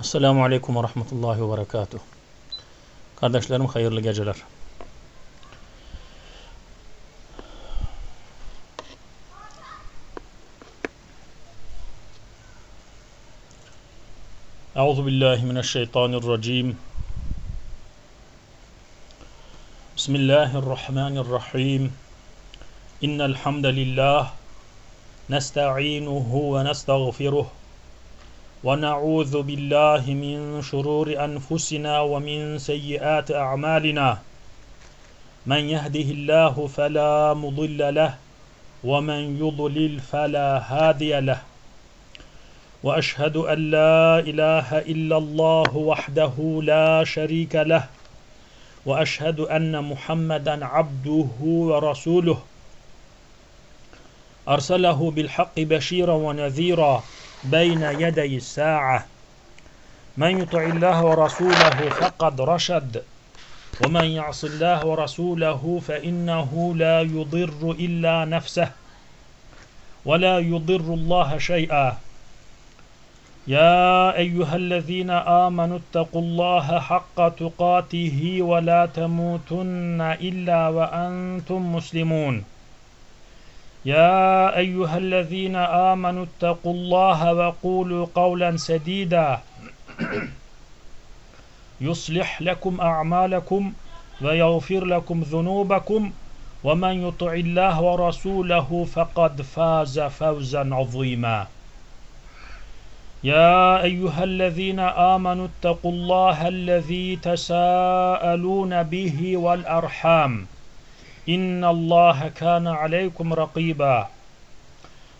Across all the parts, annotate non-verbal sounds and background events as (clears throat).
Esselamu Aleyküm ve Rahmetullahi ve Berekatuhu. Kardeşlerim hayırlı geceler. Euzu billahi mineşşeytanirracim. Bismillahirrahmanirrahim. İnnel hamdalillah nestainuhu ve nestağfiruh. ونعوذ بالله من شرور أنفسنا ومن سيئات أعمالنا. من يهده الله فلا مضل له ومن يضلل فلا هادي له. وأشهد أن لا إله إلا الله وحده لا شريك له. وأشهد أن محمدا عبده ورسوله. أرسله بالحق بشيرا ونذيرا. بين يدي الساعة. من يطع الله ورسوله فقد رشد. ومن يعص الله ورسوله فإنه لا يضر إلا نفسه ولا يضر الله شيئا. يا أيها الذين آمنوا اتقوا الله حق تقاته ولا تموتن إلا وأنتم مسلمون. يا أيها الذين آمنوا اتقوا الله وقولوا قولا سديدا. يصلح لكم أعمالكم ويغفر لكم ذنوبكم. ومن يطع الله ورسوله فقد فاز فوزا عظيما. يا أيها الذين آمنوا اتقوا الله الذي تساءلون به والأرحام. إن الله كان عليكم رقيبا.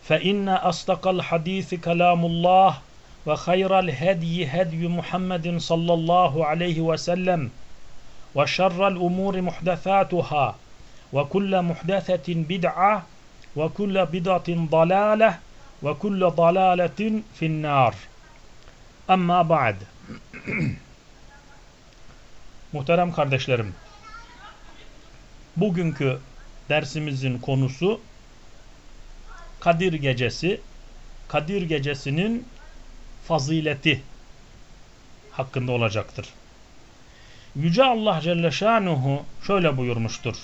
فإن أصدق الحديث كلام الله وخير الهدي هدي محمد صلى الله عليه وسلم وشر الأمور محدثاتها وكل محدثة بدعة وكل بدعة ضلالة وكل ضلالة في النار. أما بعد. (coughs) Muhterem kardeşlerim Bugünkü dersimizin konusu Kadir Gecesi, Kadir Gecesi'nin fazileti hakkında olacaktır. Yüce Allah Celle Şanuhu şöyle buyurmuştur.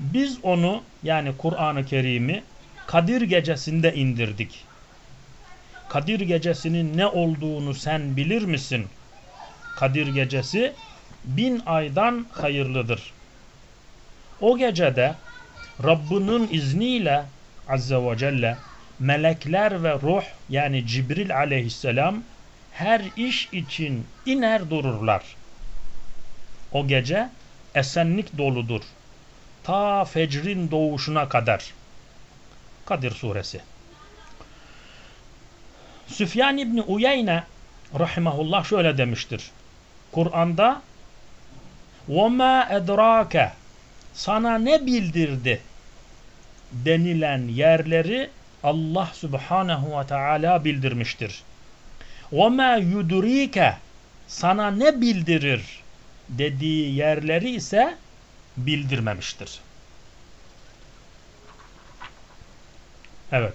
Biz onu yani Kur'an-ı Kerim'i Kadir Gecesi'nde indirdik. Kadir Gecesi'nin ne olduğunu sen bilir misin? Kadir Gecesi bin aydan hayırlıdır. O gecede Rabbinin izniyle Azze ve Celle melekler ve ruh yani Cibril aleyhisselam her iş için iner dururlar. O gece esenlik doludur. Ta fecrin doğuşuna kadar. Kadir suresi. Süfyan İbni Uyeyne rahimahullah şöyle demiştir. Kur'an'da وَمَا اَدْرَاكَ Sana ne bildirdi? denilen yerleri Allah subhanehu ve teala bildirmiştir. وَمَا يُدْرِيكَ Sana ne bildirir? dediği yerleri ise bildirmemiştir. Evet.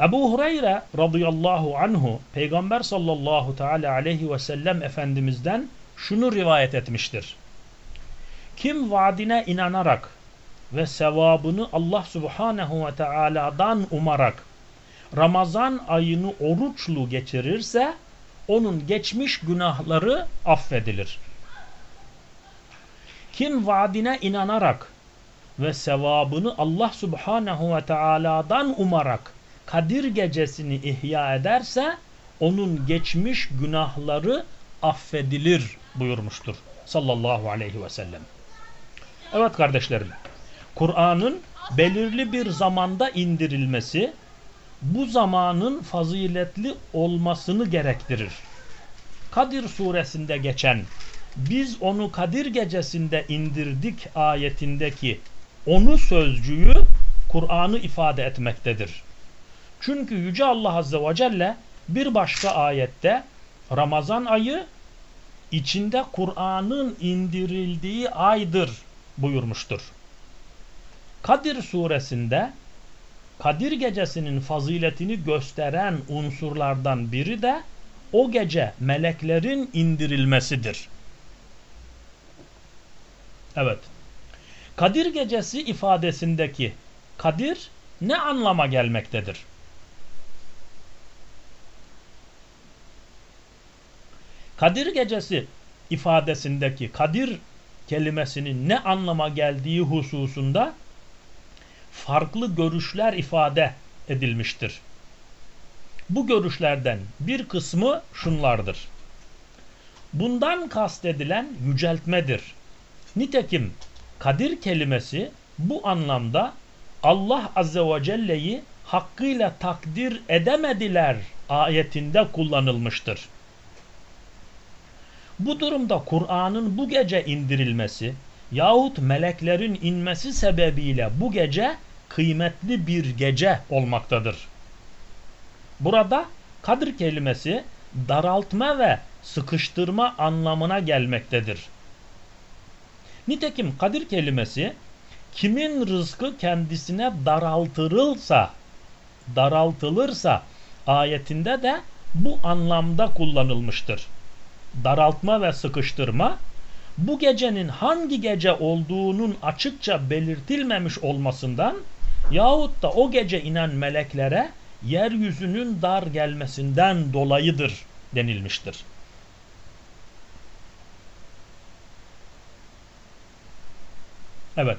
Ebu Hureyre radıyallahu anhu Peygamber sallallahu teala aleyhi ve sellem Efendimiz'den şunu rivayet etmiştir. Kim vaadine inanarak ve sevabını Allah subhanehu ve teala'dan umarak Ramazan ayını oruçlu geçirirse onun geçmiş günahları affedilir. Kim vaadine inanarak ve sevabını Allah subhanehu ve teala'dan umarak Kadir gecesini ihya ederse onun geçmiş günahları affedilir buyurmuştur sallallahu aleyhi ve sellem. Evet kardeşlerim, Kur'an'ın belirli bir zamanda indirilmesi bu zamanın faziletli olmasını gerektirir. Kadir suresinde geçen biz onu Kadir gecesinde indirdik ayetindeki onu sözcüğü Kur'an'ı ifade etmektedir. Çünkü Yüce Allah Azze ve Celle bir başka ayette Ramazan ayı içinde Kur'an'ın indirildiği aydır buyurmuştur. Kadir suresinde Kadir gecesinin faziletini gösteren unsurlardan biri de o gece meleklerin indirilmesidir. Evet. Kadir gecesi ifadesindeki Kadir ne anlama gelmektedir? Kadir gecesi ifadesindeki Kadir kelimesinin ne anlama geldiği hususunda farklı görüşler ifade edilmiştir. Bu görüşlerden bir kısmı şunlardır. Bundan kastedilen yüceltmedir. Nitekim Kadir kelimesi bu anlamda Allah Azze ve Celle'yi hakkıyla takdir edemediler ayetinde kullanılmıştır. Bu durumda Kur'an'ın bu gece indirilmesi yahut meleklerin inmesi sebebiyle bu gece kıymetli bir gece olmaktadır. Burada kadir kelimesi daraltma ve sıkıştırma anlamına gelmektedir. Nitekim kadir kelimesi kimin rızkı kendisine daraltırılsa daraltılırsa ayetinde de bu anlamda kullanılmıştır. Daraltma ve sıkıştırma bu gecenin hangi gece olduğunun açıkça belirtilmemiş olmasından yahut da o gece inen meleklere yeryüzünün dar gelmesinden dolayıdır denilmiştir. Evet.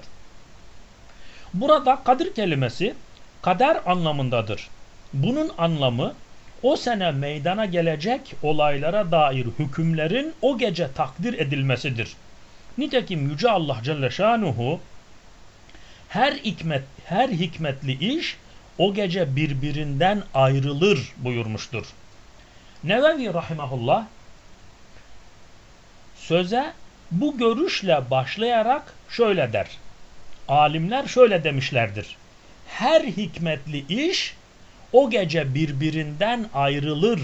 Burada kadir kelimesi kader anlamındadır. Bunun anlamı o sene meydana gelecek olaylara dair hükümlerin o gece takdir edilmesidir. Nitekim Yüce Allah Celle Şanuhu her hikmet, her hikmetli iş o gece birbirinden ayrılır buyurmuştur. Nevevi Rahimahullah söze bu görüşle başlayarak şöyle der. Alimler şöyle demişlerdir. Her hikmetli iş o gece birbirinden ayrılır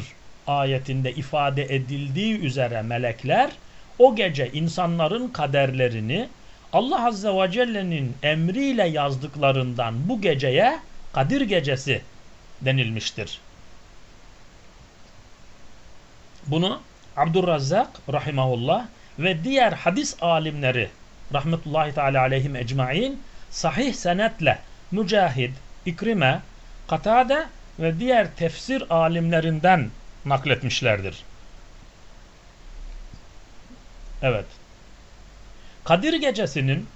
ayetinde ifade edildiği üzere melekler o gece insanların kaderlerini Allah Azze ve Celle'nin emriyle yazdıklarından bu geceye Kadir Gecesi denilmiştir. Bunu Abdurrazzak rahimahullah ve diğer hadis alimleri rahmetullahi teala aleyhim ecmain sahih senetle Mücahid, İkrime, Katade ve diğer tefsir alimlerinden nakletmişlerdir. Evet. Kadir gecesinin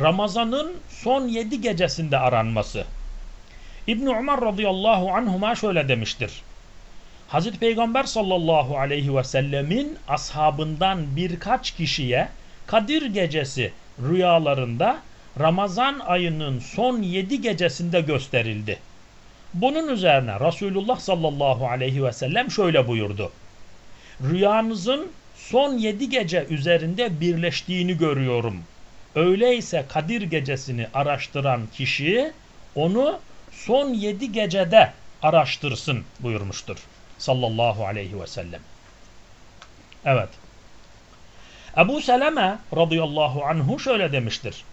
Ramazan'ın son yedi gecesinde aranması. İbn Umar radıyallahu anhuma şöyle demiştir. Hazreti Peygamber sallallahu aleyhi ve sellemin ashabından birkaç kişiye Kadir gecesi rüyalarında Ramazan ayının son yedi gecesinde gösterildi. Bunun üzerine Resulullah sallallahu aleyhi ve sellem şöyle buyurdu. Rüyanızın son yedi gece üzerinde birleştiğini görüyorum. Öyleyse Kadir gecesini araştıran kişi onu son yedi gecede araştırsın buyurmuştur. Sallallahu aleyhi ve sellem. Evet. Ebu Seleme radıyallahu anhu şöyle demiştir.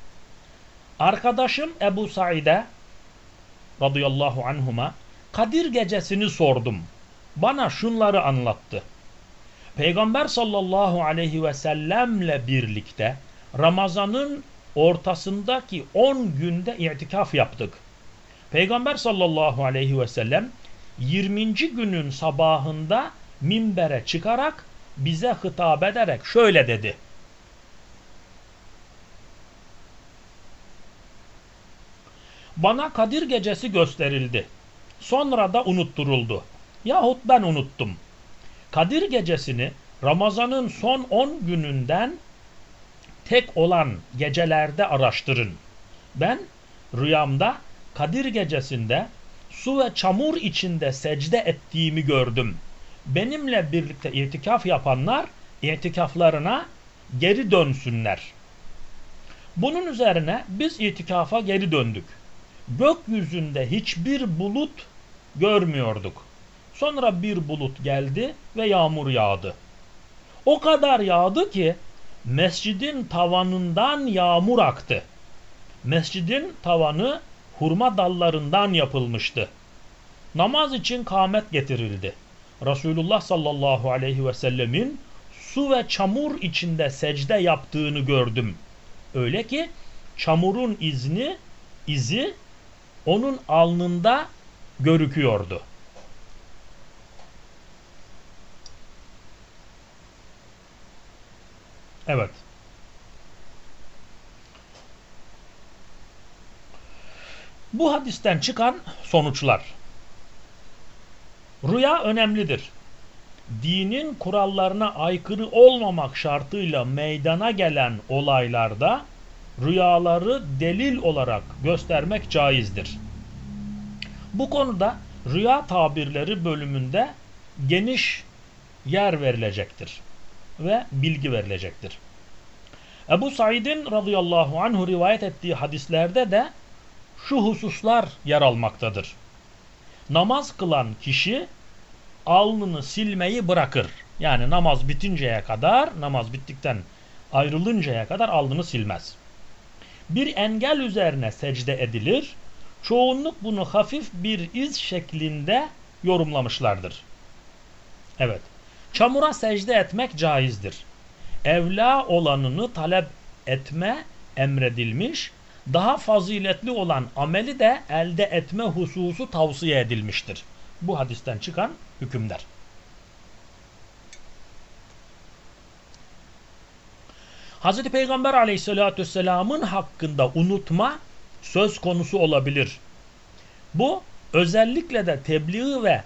Arkadaşım Ebu Said'e radıyallahu anhuma Kadir gecesini sordum. Bana şunları anlattı. Peygamber sallallahu aleyhi ve sellemle birlikte Ramazan'ın ortasındaki 10 günde itikaf yaptık. Peygamber sallallahu aleyhi ve sellem 20. günün sabahında minbere çıkarak bize hitap ederek şöyle dedi. Bana Kadir gecesi gösterildi. Sonra da unutturuldu. Yahut ben unuttum. Kadir gecesini Ramazan'ın son 10 gününden tek olan gecelerde araştırın. Ben rüyamda Kadir gecesinde su ve çamur içinde secde ettiğimi gördüm. Benimle birlikte itikaf yapanlar itikaflarına geri dönsünler. Bunun üzerine biz itikafa geri döndük gökyüzünde hiçbir bulut görmüyorduk. Sonra bir bulut geldi ve yağmur yağdı. O kadar yağdı ki mescidin tavanından yağmur aktı. Mescidin tavanı hurma dallarından yapılmıştı. Namaz için kâmet getirildi. Resulullah sallallahu aleyhi ve sellemin su ve çamur içinde secde yaptığını gördüm. Öyle ki çamurun izni, izi onun alnında görüküyordu. Evet. Bu hadisten çıkan sonuçlar. Rüya önemlidir. Dinin kurallarına aykırı olmamak şartıyla meydana gelen olaylarda rüyaları delil olarak göstermek caizdir. Bu konuda rüya tabirleri bölümünde geniş yer verilecektir ve bilgi verilecektir. Ebu Said'in radıyallahu anhu rivayet ettiği hadislerde de şu hususlar yer almaktadır. Namaz kılan kişi alnını silmeyi bırakır. Yani namaz bitinceye kadar, namaz bittikten ayrılıncaya kadar alnını silmez. Bir engel üzerine secde edilir. Çoğunluk bunu hafif bir iz şeklinde yorumlamışlardır. Evet. Çamura secde etmek caizdir. Evla olanını talep etme emredilmiş, daha faziletli olan ameli de elde etme hususu tavsiye edilmiştir. Bu hadisten çıkan hükümler. Hz. Peygamber aleyhissalatü vesselamın hakkında unutma söz konusu olabilir. Bu özellikle de tebliğ ve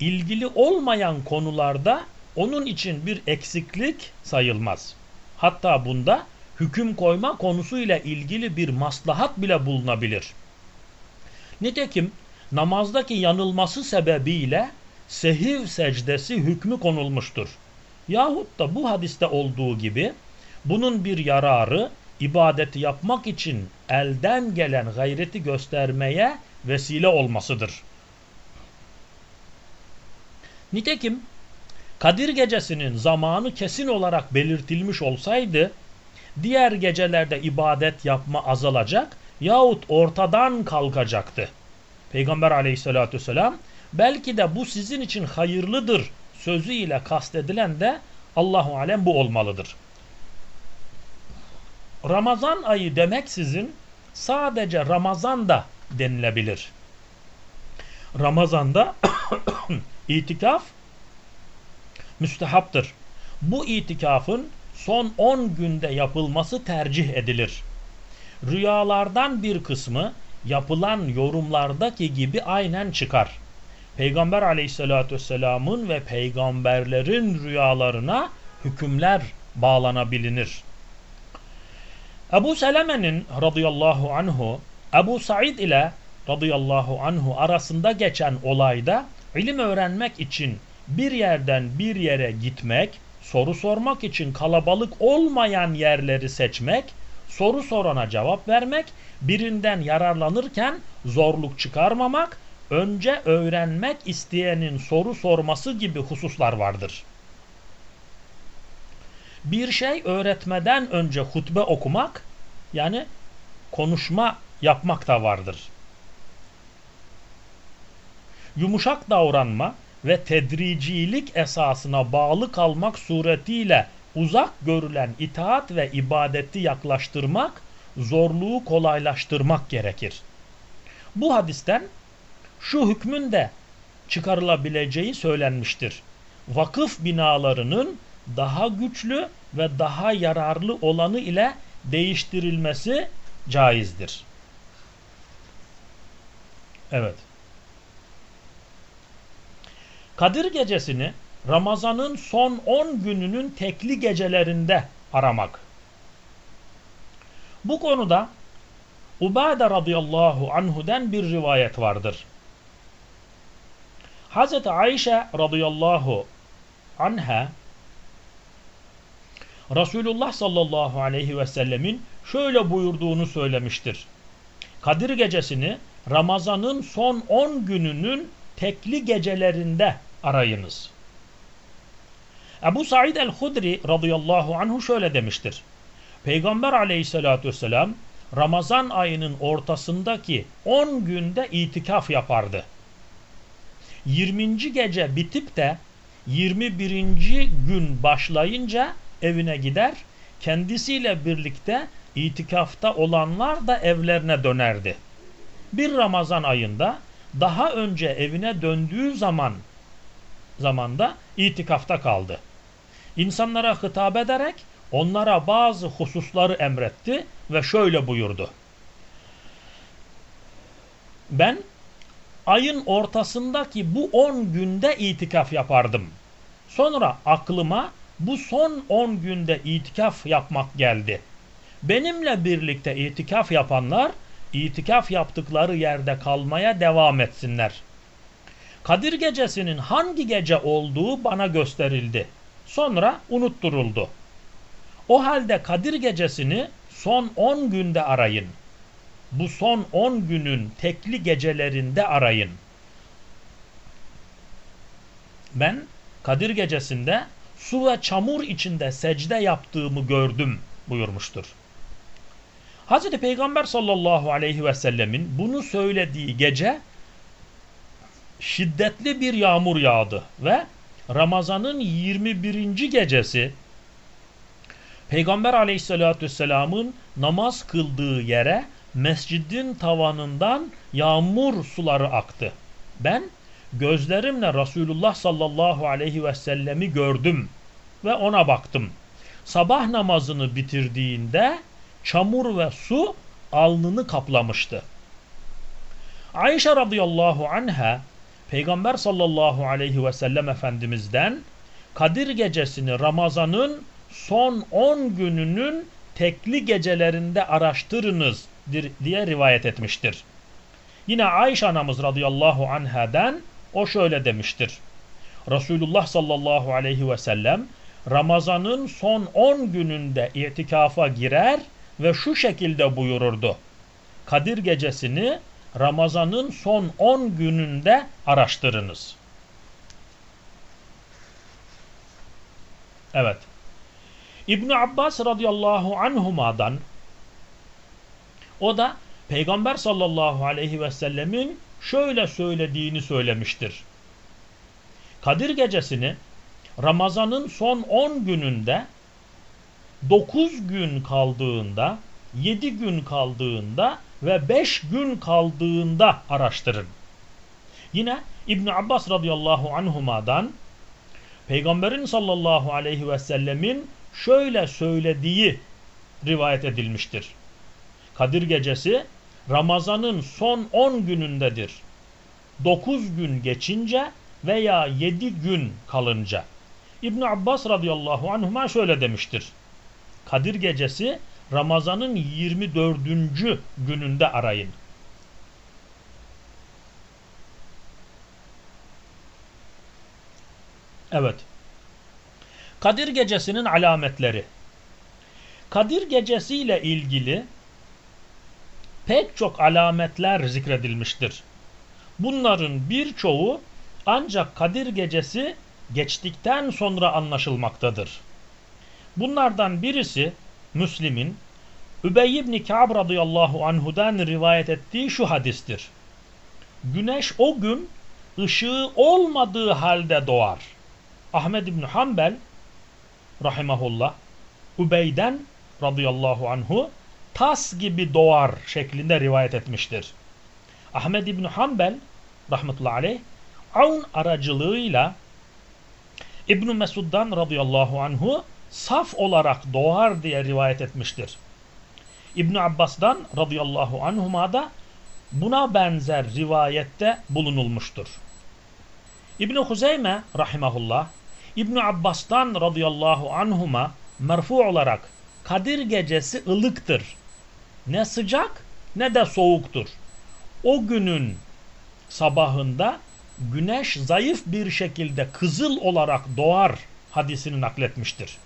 ilgili olmayan konularda onun için bir eksiklik sayılmaz. Hatta bunda hüküm koyma konusuyla ilgili bir maslahat bile bulunabilir. Nitekim namazdaki yanılması sebebiyle sehiv secdesi hükmü konulmuştur. Yahut da bu hadiste olduğu gibi bunun bir yararı ibadeti yapmak için elden gelen gayreti göstermeye vesile olmasıdır. Nitekim Kadir gecesinin zamanı kesin olarak belirtilmiş olsaydı diğer gecelerde ibadet yapma azalacak yahut ortadan kalkacaktı. Peygamber aleyhissalatü vesselam belki de bu sizin için hayırlıdır sözüyle kastedilen de Allahu alem bu olmalıdır. Ramazan ayı demek sizin sadece Ramazan da denilebilir. Ramazanda (coughs) itikaf müstehaptır. Bu itikafın son 10 günde yapılması tercih edilir. Rüyalardan bir kısmı yapılan yorumlardaki gibi aynen çıkar. Peygamber aleyhissalatü vesselamın ve peygamberlerin rüyalarına hükümler bağlanabilinir. Ebu Seleme'nin radıyallahu anhu Ebu Said ile radıyallahu anhu arasında geçen olayda ilim öğrenmek için bir yerden bir yere gitmek, soru sormak için kalabalık olmayan yerleri seçmek, soru sorana cevap vermek, birinden yararlanırken zorluk çıkarmamak, önce öğrenmek isteyenin soru sorması gibi hususlar vardır. Bir şey öğretmeden önce hutbe okumak, yani konuşma yapmak da vardır. Yumuşak davranma, ve tedricilik esasına bağlı kalmak suretiyle uzak görülen itaat ve ibadeti yaklaştırmak, zorluğu kolaylaştırmak gerekir. Bu hadisten şu hükmün de çıkarılabileceği söylenmiştir. Vakıf binalarının daha güçlü ve daha yararlı olanı ile değiştirilmesi caizdir. Evet. Kadir gecesini Ramazan'ın son 10 gününün tekli gecelerinde aramak. Bu konuda Ubade radıyallahu anhu'den bir rivayet vardır. Hazreti Ayşe radıyallahu anha Resulullah sallallahu aleyhi ve sellemin şöyle buyurduğunu söylemiştir. Kadir gecesini Ramazan'ın son 10 gününün tekli gecelerinde arayınız. Ebu Said el-Hudri radıyallahu anhu şöyle demiştir. Peygamber aleyhissalatü vesselam Ramazan ayının ortasındaki 10 günde itikaf yapardı. 20. gece bitip de 21. gün başlayınca evine gider, kendisiyle birlikte itikafta olanlar da evlerine dönerdi. Bir Ramazan ayında daha önce evine döndüğü zaman zamanda itikafta kaldı. İnsanlara hitap ederek onlara bazı hususları emretti ve şöyle buyurdu. Ben ayın ortasındaki bu 10 günde itikaf yapardım. Sonra aklıma bu son 10 günde itikaf yapmak geldi. Benimle birlikte itikaf yapanlar itikaf yaptıkları yerde kalmaya devam etsinler. Kadir gecesinin hangi gece olduğu bana gösterildi. Sonra unutturuldu. O halde Kadir gecesini son 10 günde arayın. Bu son 10 günün tekli gecelerinde arayın. Ben Kadir gecesinde su ve çamur içinde secde yaptığımı gördüm buyurmuştur. Hz. Peygamber sallallahu aleyhi ve sellemin bunu söylediği gece şiddetli bir yağmur yağdı ve Ramazan'ın 21. gecesi Peygamber aleyhissalatü vesselamın namaz kıldığı yere mescidin tavanından yağmur suları aktı. Ben gözlerimle Resulullah sallallahu aleyhi ve sellemi gördüm ve ona baktım. Sabah namazını bitirdiğinde çamur ve su alnını kaplamıştı. Ayşe radıyallahu anha Peygamber sallallahu aleyhi ve sellem Efendimiz'den Kadir gecesini Ramazan'ın son 10 gününün tekli gecelerinde araştırınız diye rivayet etmiştir. Yine Ayşe anamız radıyallahu anhadan o şöyle demiştir. Resulullah sallallahu aleyhi ve sellem Ramazan'ın son 10 gününde itikafa girer ve şu şekilde buyururdu. Kadir gecesini Ramazan'ın son 10 gününde araştırınız. Evet. İbn Abbas radıyallahu anhuma'dan o da Peygamber sallallahu aleyhi ve sellemin şöyle söylediğini söylemiştir. Kadir gecesini Ramazan'ın son 10 gününde 9 gün kaldığında, 7 gün kaldığında ve 5 gün kaldığında araştırın. Yine İbn Abbas radıyallahu anhuma'dan Peygamberin sallallahu aleyhi ve sellemin şöyle söylediği rivayet edilmiştir. Kadir gecesi Ramazan'ın son 10 günündedir. 9 gün geçince veya 7 gün kalınca. İbn Abbas radıyallahu anhuma şöyle demiştir. Kadir gecesi Ramazan'ın 24. gününde arayın. Evet. Kadir gecesinin alametleri. Kadir gecesi ile ilgili pek çok alametler zikredilmiştir. Bunların birçoğu ancak Kadir gecesi geçtikten sonra anlaşılmaktadır. Bunlardan birisi Müslim'in Übey ibn Ka'b radıyallahu anhudan rivayet ettiği şu hadistir. Güneş o gün ışığı olmadığı halde doğar. Ahmed ibn Hanbel rahimahullah Übey'den radıyallahu anhu tas gibi doğar şeklinde rivayet etmiştir. Ahmed ibn Hanbel rahmetullahi aleyh Avn aracılığıyla İbn Mesud'dan radıyallahu anhu saf olarak doğar diye rivayet etmiştir. İbn Abbas'dan radıyallahu anhuma da buna benzer rivayette bulunulmuştur. İbn Huzeyme rahimahullah İbn Abbas'tan radıyallahu anhuma merfu olarak Kadir gecesi ılıktır. Ne sıcak ne de soğuktur. O günün sabahında güneş zayıf bir şekilde kızıl olarak doğar hadisini nakletmiştir.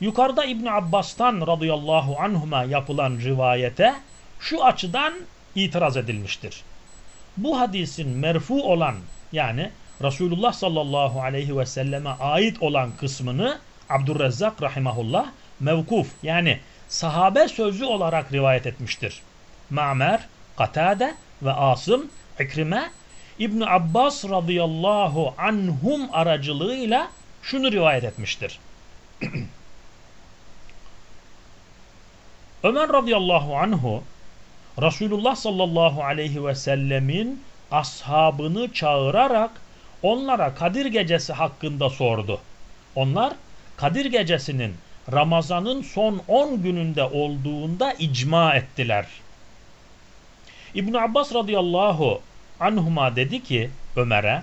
Yukarıda İbn Abbas'tan radıyallahu anhuma yapılan rivayete şu açıdan itiraz edilmiştir. Bu hadisin merfu olan yani Resulullah sallallahu aleyhi ve selleme ait olan kısmını Abdurrezzak rahimahullah mevkuf yani sahabe sözü olarak rivayet etmiştir. Ma'mer, Katade ve Asım, İkrime, İbn Abbas radıyallahu anhum aracılığıyla şunu rivayet etmiştir. (clears throat) Ömer radıyallahu anhu Resulullah sallallahu aleyhi ve sellemin ashabını çağırarak onlara Kadir gecesi hakkında sordu. Onlar Kadir gecesinin Ramazan'ın son 10 gününde olduğunda icma ettiler. İbn Abbas radıyallahu anhuma dedi ki Ömer'e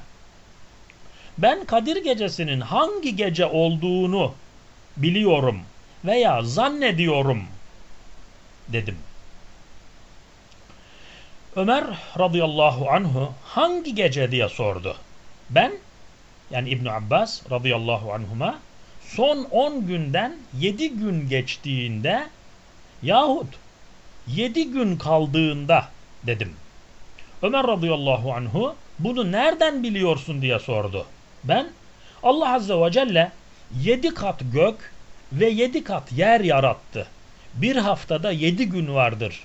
ben Kadir gecesinin hangi gece olduğunu biliyorum veya zannediyorum dedim. Ömer radıyallahu anhu hangi gece diye sordu. Ben yani İbn Abbas radıyallahu anhuma son 10 günden 7 gün geçtiğinde yahut 7 gün kaldığında dedim. Ömer radıyallahu anhu bunu nereden biliyorsun diye sordu. Ben Allah azze ve celle 7 kat gök ve 7 kat yer yarattı. Bir haftada 7 gün vardır.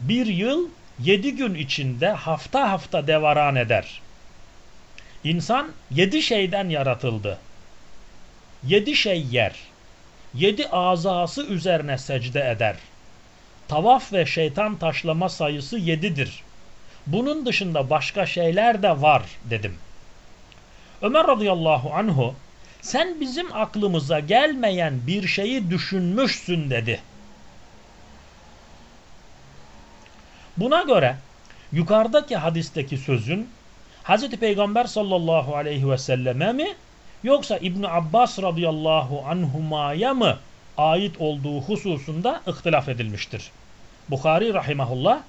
Bir yıl 7 gün içinde hafta hafta devaran eder. İnsan 7 şeyden yaratıldı. 7 şey yer. 7 azası üzerine secde eder. Tavaf ve şeytan taşlama sayısı 7'dir. Bunun dışında başka şeyler de var dedim. Ömer radıyallahu anhu sen bizim aklımıza gelmeyen bir şeyi düşünmüşsün dedi. Buna göre yukarıdaki hadisteki sözün Hz. Peygamber sallallahu aleyhi ve selleme mi yoksa İbn Abbas radıyallahu anhumaya mı ait olduğu hususunda ihtilaf edilmiştir. Bukhari rahimahullah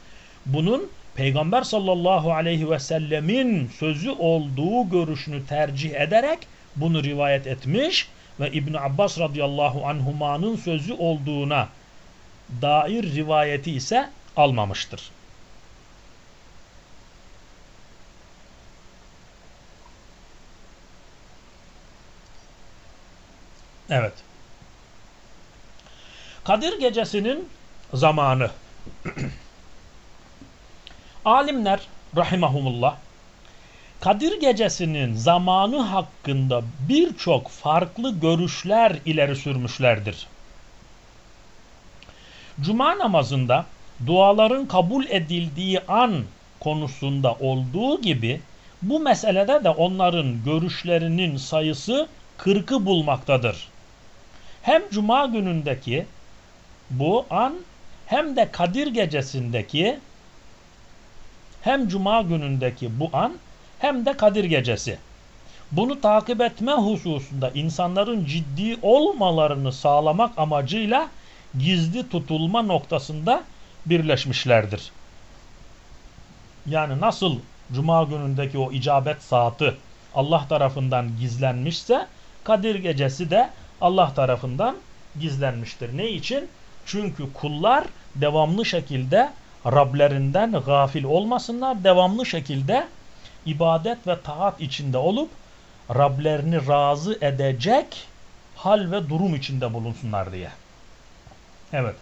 bunun Peygamber sallallahu aleyhi ve sellemin sözü olduğu görüşünü tercih ederek bunu rivayet etmiş ve İbn Abbas radıyallahu anhumanın sözü olduğuna dair rivayeti ise almamıştır. Evet. Kadir gecesinin zamanı. (clears throat) Alimler rahimahumullah Kadir gecesinin zamanı hakkında birçok farklı görüşler ileri sürmüşlerdir. Cuma namazında duaların kabul edildiği an konusunda olduğu gibi bu meselede de onların görüşlerinin sayısı 40'ı bulmaktadır. Hem cuma günündeki bu an hem de Kadir gecesindeki hem cuma günündeki bu an hem de Kadir gecesi. Bunu takip etme hususunda insanların ciddi olmalarını sağlamak amacıyla gizli tutulma noktasında birleşmişlerdir. Yani nasıl cuma günündeki o icabet saati Allah tarafından gizlenmişse Kadir gecesi de Allah tarafından gizlenmiştir. Ne için? Çünkü kullar devamlı şekilde Rablerinden gafil olmasınlar. Devamlı şekilde ibadet ve taat içinde olup Rablerini razı edecek hal ve durum içinde bulunsunlar diye. Evet.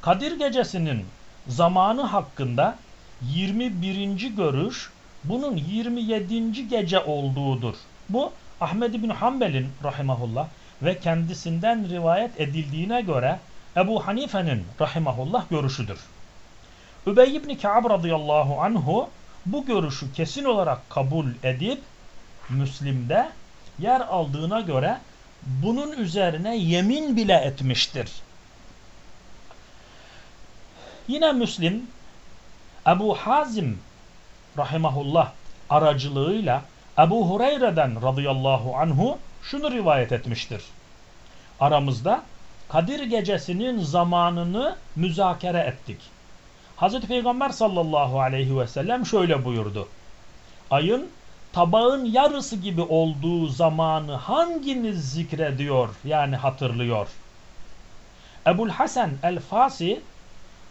Kadir gecesinin zamanı hakkında 21. görüş bunun 27. gece olduğudur. Bu Ahmed bin Hanbel'in rahimahullah ve kendisinden rivayet edildiğine göre Ebu Hanife'nin rahimahullah görüşüdür. Übey ibn Ka'b radıyallahu anhu bu görüşü kesin olarak kabul edip Müslim'de yer aldığına göre bunun üzerine yemin bile etmiştir. Yine Müslim Ebu Hazim rahimahullah aracılığıyla Ebu Hureyre'den radıyallahu anhu şunu rivayet etmiştir. Aramızda Kadir gecesinin zamanını müzakere ettik. Hazreti Peygamber sallallahu aleyhi ve sellem şöyle buyurdu. Ayın tabağın yarısı gibi olduğu zamanı hanginiz zikrediyor yani hatırlıyor? Ebul Hasan el-Fasi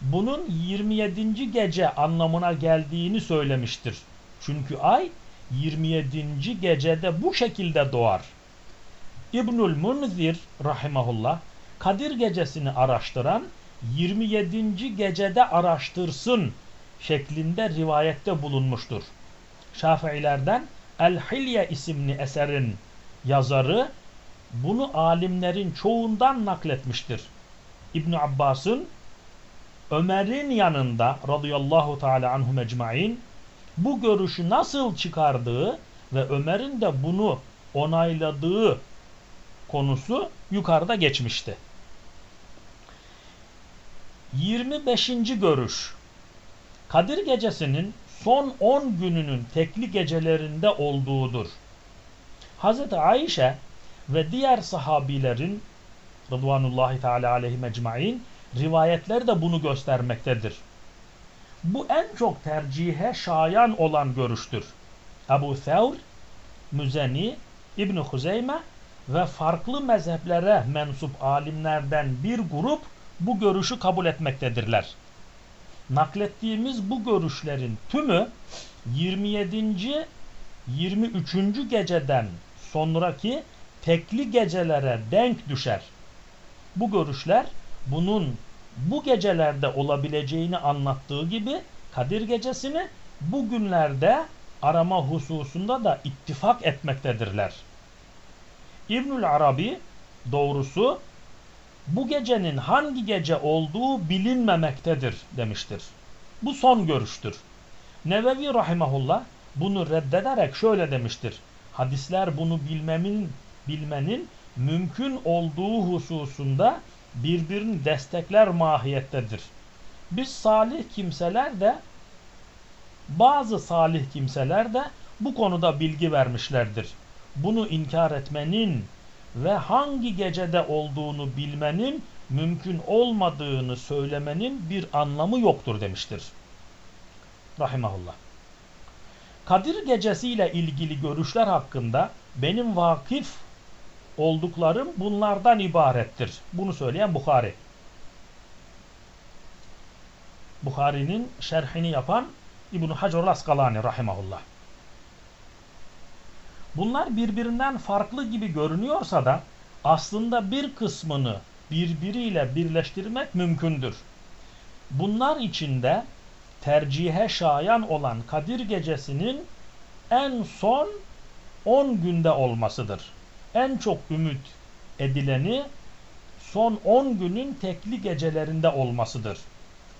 bunun 27. gece anlamına geldiğini söylemiştir. Çünkü ay 27. gecede bu şekilde doğar. İbnül Munzir rahimahullah Kadir gecesini araştıran 27. gecede araştırsın şeklinde rivayette bulunmuştur. Şafiilerden El-Hilye isimli eserin yazarı bunu alimlerin çoğundan nakletmiştir. İbn Abbas'ın Ömer'in yanında radıyallahu teala anhu mecmain bu görüşü nasıl çıkardığı ve Ömer'in de bunu onayladığı konusu yukarıda geçmişti. 25. görüş Kadir gecesinin son 10 gününün tekli gecelerinde olduğudur. Hz. Ayşe ve diğer sahabilerin Rıdvanullahi Teala aleyhi mecmain rivayetler de bunu göstermektedir. Bu en çok tercihe şayan olan görüştür. Ebu Thevr, Müzeni, İbn Huzeyme ve farklı mezheplere mensup alimlerden bir grup bu görüşü kabul etmektedirler. Naklettiğimiz bu görüşlerin tümü 27. 23. geceden sonraki tekli gecelere denk düşer. Bu görüşler bunun bu gecelerde olabileceğini anlattığı gibi Kadir gecesini bu günlerde arama hususunda da ittifak etmektedirler. İbnül Arabi doğrusu bu gecenin hangi gece olduğu bilinmemektedir demiştir. Bu son görüştür. Nevevi rahimahullah bunu reddederek şöyle demiştir. Hadisler bunu bilmemin, bilmenin mümkün olduğu hususunda birbirini destekler mahiyettedir. Biz salih kimseler de bazı salih kimseler de bu konuda bilgi vermişlerdir. Bunu inkar etmenin ve hangi gecede olduğunu bilmenin mümkün olmadığını söylemenin bir anlamı yoktur demiştir. Rahimahullah. Kadir Gecesi ile ilgili görüşler hakkında benim vakıf olduklarım bunlardan ibarettir. Bunu söyleyen Bukhari. Bukhari'nin şerhini yapan İbn-i Hacer Askalani rahimahullah. Bunlar birbirinden farklı gibi görünüyorsa da aslında bir kısmını birbiriyle birleştirmek mümkündür. Bunlar içinde tercihe şayan olan Kadir Gecesi'nin en son 10 günde olmasıdır. En çok ümit edileni son 10 günün tekli gecelerinde olmasıdır.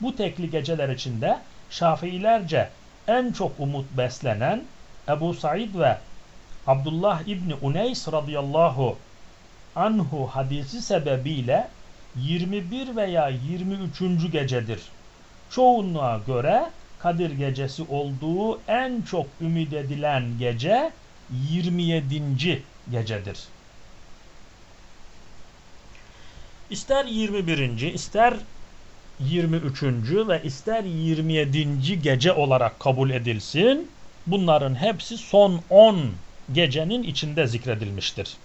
Bu tekli geceler içinde Şafiilerce en çok umut beslenen Ebu Said ve Abdullah İbni Uneys radıyallahu anhu hadisi sebebiyle 21 veya 23. gecedir. Çoğunluğa göre Kadir gecesi olduğu en çok ümit edilen gece 27. gecedir. İster 21. ister 23. ve ister 27. gece olarak kabul edilsin. Bunların hepsi son 10 gecenin içinde zikredilmiştir.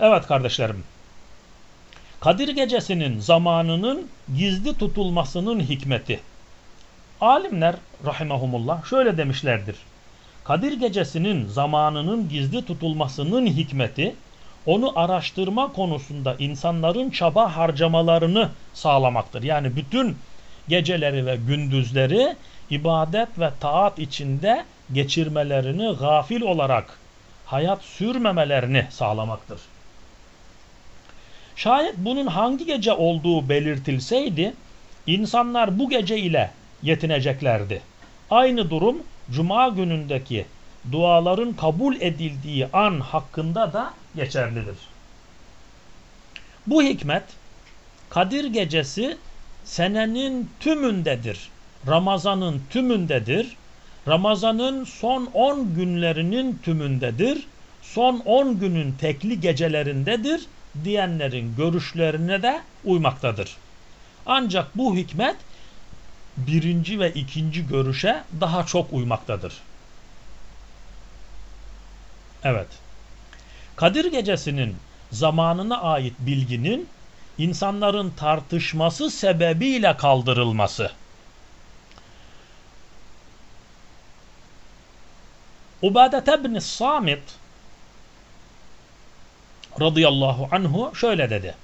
Evet kardeşlerim. Kadir gecesinin zamanının gizli tutulmasının hikmeti. Alimler rahimahumullah şöyle demişlerdir. Kadir gecesinin zamanının gizli tutulmasının hikmeti onu araştırma konusunda insanların çaba harcamalarını sağlamaktır. Yani bütün geceleri ve gündüzleri ibadet ve taat içinde geçirmelerini gafil olarak hayat sürmemelerini sağlamaktır. Şayet bunun hangi gece olduğu belirtilseydi insanlar bu gece ile yetineceklerdi. Aynı durum cuma günündeki duaların kabul edildiği an hakkında da geçerlidir. Bu hikmet Kadir gecesi senenin tümündedir. Ramazanın tümündedir. Ramazanın son 10 günlerinin tümündedir. Son 10 günün tekli gecelerindedir diyenlerin görüşlerine de uymaktadır. Ancak bu hikmet birinci ve ikinci görüşe daha çok uymaktadır. Evet. Kadir gecesinin zamanına ait bilginin insanların tartışması sebebiyle kaldırılması. Ubadet ibn Samit radıyallahu anhu şöyle dedi.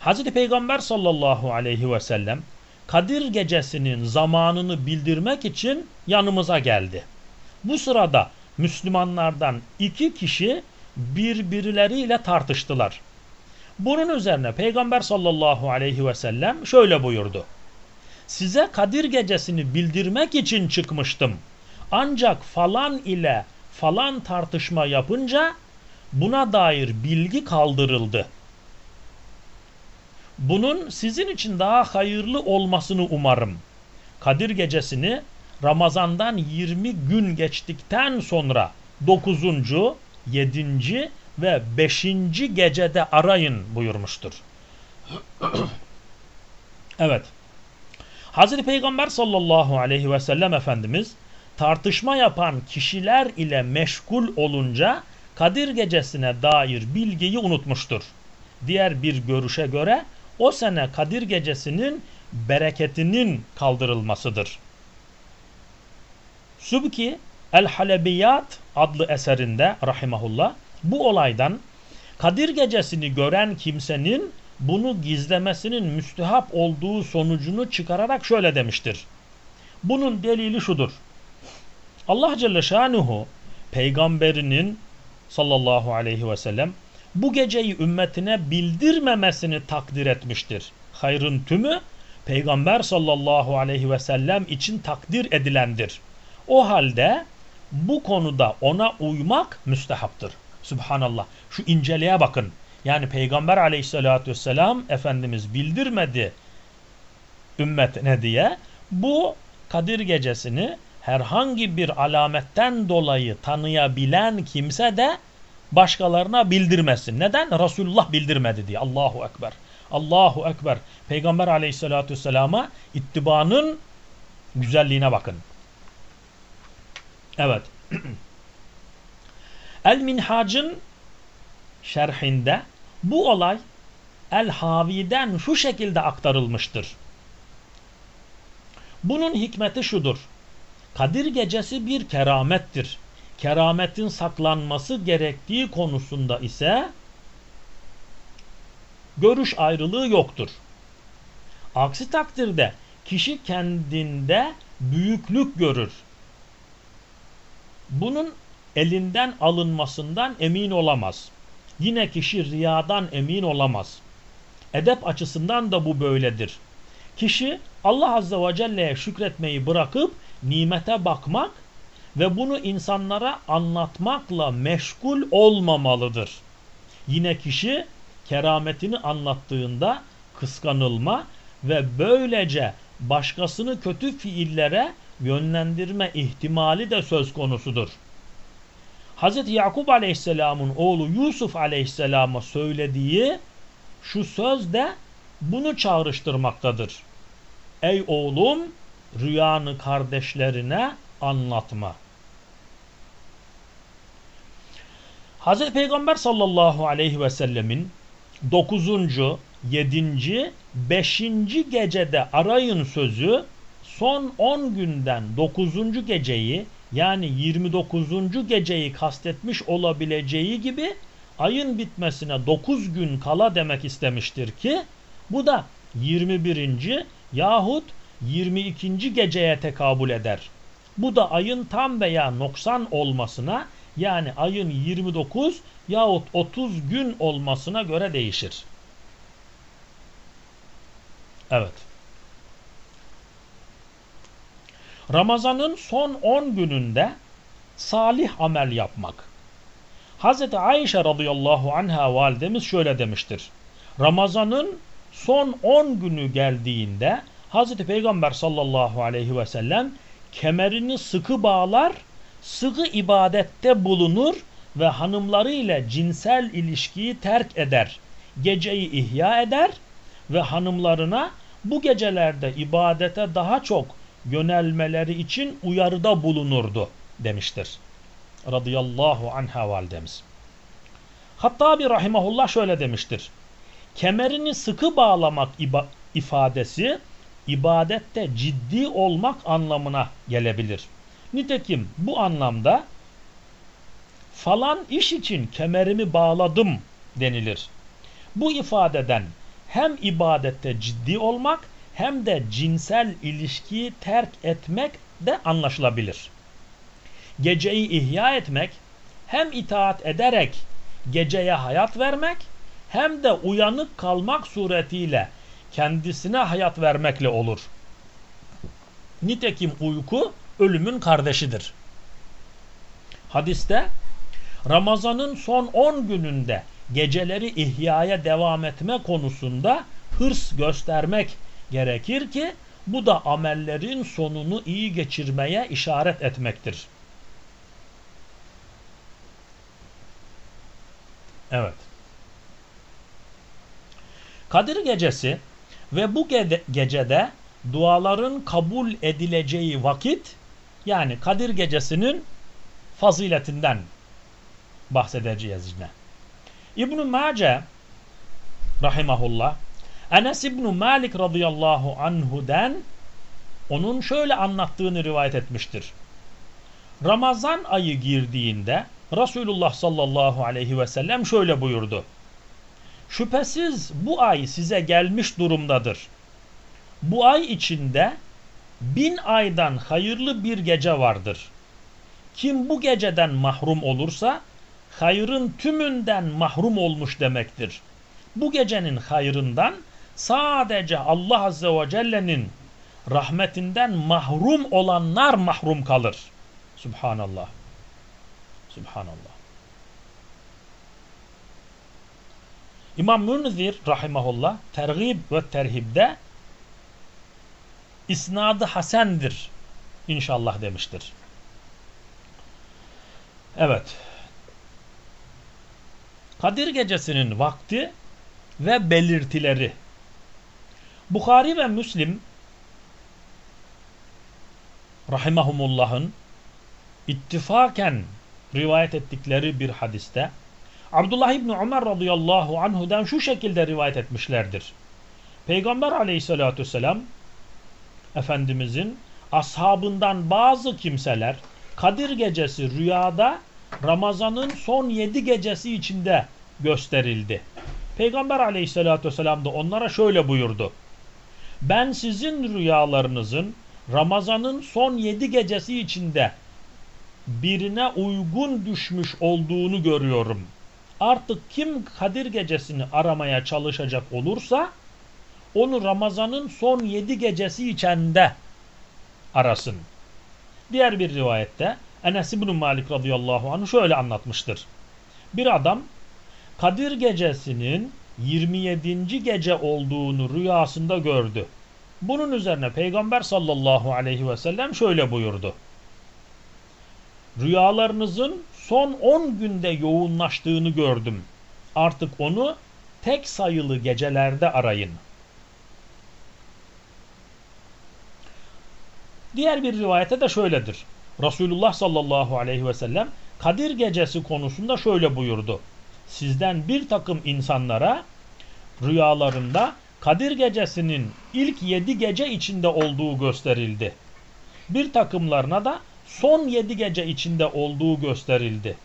Hazreti Peygamber sallallahu aleyhi ve sellem Kadir gecesinin zamanını bildirmek için yanımıza geldi. Bu sırada Müslümanlardan iki kişi birbirleriyle tartıştılar. Bunun üzerine Peygamber sallallahu aleyhi ve sellem şöyle buyurdu. Size Kadir gecesini bildirmek için çıkmıştım. Ancak falan ile falan tartışma yapınca buna dair bilgi kaldırıldı. Bunun sizin için daha hayırlı olmasını umarım. Kadir gecesini Ramazan'dan 20 gün geçtikten sonra 9. 7. ve 5. gecede arayın buyurmuştur. (clears throat) evet. Hazreti Peygamber sallallahu aleyhi ve sellem Efendimiz tartışma yapan kişiler ile meşgul olunca Kadir gecesine dair bilgiyi unutmuştur. Diğer bir görüşe göre o sene Kadir gecesinin bereketinin kaldırılmasıdır. Sübki El-Halebiyat adlı eserinde rahimahullah bu olaydan Kadir gecesini gören kimsenin bunu gizlemesinin müstehap olduğu sonucunu çıkararak şöyle demiştir. Bunun delili şudur. Allah Celle Şanuhu peygamberinin sallallahu aleyhi ve sellem bu geceyi ümmetine bildirmemesini takdir etmiştir. Hayrın tümü peygamber sallallahu aleyhi ve sellem için takdir edilendir. O halde bu konuda ona uymak müstehaptır. Subhanallah. Şu inceliğe bakın. Yani Peygamber aleyhissalatü vesselam Efendimiz bildirmedi ümmetine diye bu Kadir gecesini herhangi bir alametten dolayı tanıyabilen kimse de başkalarına bildirmesin. Neden? Resulullah bildirmedi diye. Allahu Ekber. Allahu Ekber. Peygamber aleyhissalatü vesselama ittibanın güzelliğine bakın. Evet. (clears throat) El Minhac'ın şerhinde bu olay El Havi'den şu şekilde aktarılmıştır. Bunun hikmeti şudur. Kadir gecesi bir keramettir. Kerametin saklanması gerektiği konusunda ise görüş ayrılığı yoktur. Aksi takdirde kişi kendinde büyüklük görür. Bunun elinden alınmasından emin olamaz. Yine kişi riyadan emin olamaz. Edep açısından da bu böyledir. Kişi Allah Azze ve Celle'ye şükretmeyi bırakıp nimete bakmak ve bunu insanlara anlatmakla meşgul olmamalıdır. Yine kişi kerametini anlattığında kıskanılma ve böylece başkasını kötü fiillere yönlendirme ihtimali de söz konusudur. Hz. Yakup Aleyhisselam'ın oğlu Yusuf Aleyhisselam'a söylediği şu söz de bunu çağrıştırmaktadır. Ey oğlum rüyanı kardeşlerine anlatma. Hz. Peygamber sallallahu aleyhi ve sellemin 9. 7. 5. gecede arayın sözü son 10 günden 9. geceyi yani 29. geceyi kastetmiş olabileceği gibi ayın bitmesine 9 gün kala demek istemiştir ki bu da 21. yahut 22. geceye tekabül eder. Bu da ayın tam veya noksan olmasına yani ayın 29 yahut 30 gün olmasına göre değişir. Evet. Ramazanın son 10 gününde salih amel yapmak. Hz. Ayşe radıyallahu anha validemiz şöyle demiştir. Ramazanın son 10 günü geldiğinde Hz. Peygamber sallallahu aleyhi ve sellem kemerini sıkı bağlar, sıkı ibadette bulunur ve hanımları ile cinsel ilişkiyi terk eder. Geceyi ihya eder ve hanımlarına bu gecelerde ibadete daha çok yönelmeleri için uyarıda bulunurdu demiştir. Radıyallahu anha validemiz. Hattabi rahimahullah şöyle demiştir. Kemerini sıkı bağlamak ifadesi ibadette ciddi olmak anlamına gelebilir. Nitekim bu anlamda falan iş için kemerimi bağladım denilir. Bu ifadeden hem ibadette ciddi olmak hem de cinsel ilişkiyi terk etmek de anlaşılabilir. Geceyi ihya etmek hem itaat ederek geceye hayat vermek hem de uyanık kalmak suretiyle kendisine hayat vermekle olur. Nitekim uyku ölümün kardeşidir. Hadiste Ramazan'ın son 10 gününde geceleri ihyaya devam etme konusunda hırs göstermek gerekir ki bu da amellerin sonunu iyi geçirmeye işaret etmektir. Evet. Kadir gecesi ve bu ge gecede duaların kabul edileceği vakit yani Kadir gecesinin faziletinden bahsedeceğiz yine. İbn-i Mace rahimahullah Enes İbn Malik radıyallahu anhu'den onun şöyle anlattığını rivayet etmiştir. Ramazan ayı girdiğinde Resulullah sallallahu aleyhi ve sellem şöyle buyurdu. Şüphesiz bu ay size gelmiş durumdadır. Bu ay içinde bin aydan hayırlı bir gece vardır. Kim bu geceden mahrum olursa hayrın tümünden mahrum olmuş demektir. Bu gecenin hayrından sadece Allah Azze ve Celle'nin rahmetinden mahrum olanlar mahrum kalır. Subhanallah. Subhanallah. İmam Münzir rahimahullah tergib ve terhibde isnadı hasendir inşallah demiştir. Evet. Kadir gecesinin vakti ve belirtileri. Bukhari ve Müslim rahimahumullah'ın ittifaken rivayet ettikleri bir hadiste Abdullah İbni Ömer radıyallahu anhu'dan şu şekilde rivayet etmişlerdir. Peygamber aleyhissalatü vesselam Efendimizin ashabından bazı kimseler Kadir gecesi rüyada Ramazan'ın son yedi gecesi içinde gösterildi. Peygamber aleyhissalatü vesselam da onlara şöyle buyurdu. Ben sizin rüyalarınızın Ramazan'ın son yedi gecesi içinde birine uygun düşmüş olduğunu görüyorum. Artık kim Kadir gecesini aramaya çalışacak olursa onu Ramazan'ın son yedi gecesi içinde arasın. Diğer bir rivayette Enes İbn Malik radıyallahu anh şöyle anlatmıştır. Bir adam Kadir gecesinin 27. gece olduğunu rüyasında gördü. Bunun üzerine Peygamber sallallahu aleyhi ve sellem şöyle buyurdu. Rüyalarınızın son 10 günde yoğunlaştığını gördüm. Artık onu tek sayılı gecelerde arayın. Diğer bir rivayete de şöyledir. Resulullah sallallahu aleyhi ve sellem Kadir gecesi konusunda şöyle buyurdu. Sizden bir takım insanlara rüyalarında Kadir gecesinin ilk yedi gece içinde olduğu gösterildi. Bir takımlarına da son yedi gece içinde olduğu gösterildi.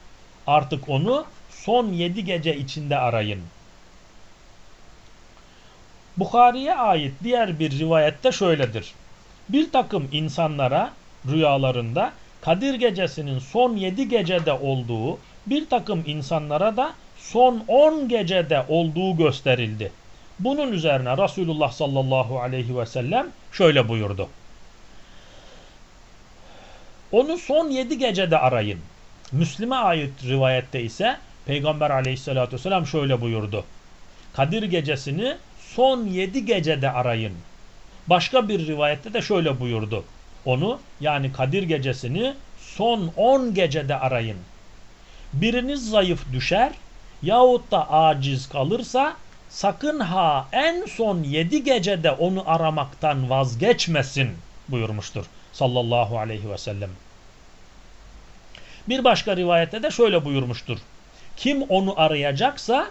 Artık onu son yedi gece içinde arayın. Bukhari'ye ait diğer bir rivayette şöyledir. Bir takım insanlara rüyalarında Kadir gecesinin son yedi gecede olduğu, bir takım insanlara da son on gecede olduğu gösterildi. Bunun üzerine Resulullah sallallahu aleyhi ve sellem şöyle buyurdu. Onu son yedi gecede arayın. Müslim'e ait rivayette ise Peygamber aleyhissalatü vesselam şöyle buyurdu. Kadir gecesini son yedi gecede arayın. Başka bir rivayette de şöyle buyurdu. Onu yani Kadir gecesini son on gecede arayın. Biriniz zayıf düşer yahut da aciz kalırsa sakın ha en son yedi gecede onu aramaktan vazgeçmesin buyurmuştur sallallahu aleyhi ve sellem. Bir başka rivayette de şöyle buyurmuştur. Kim onu arayacaksa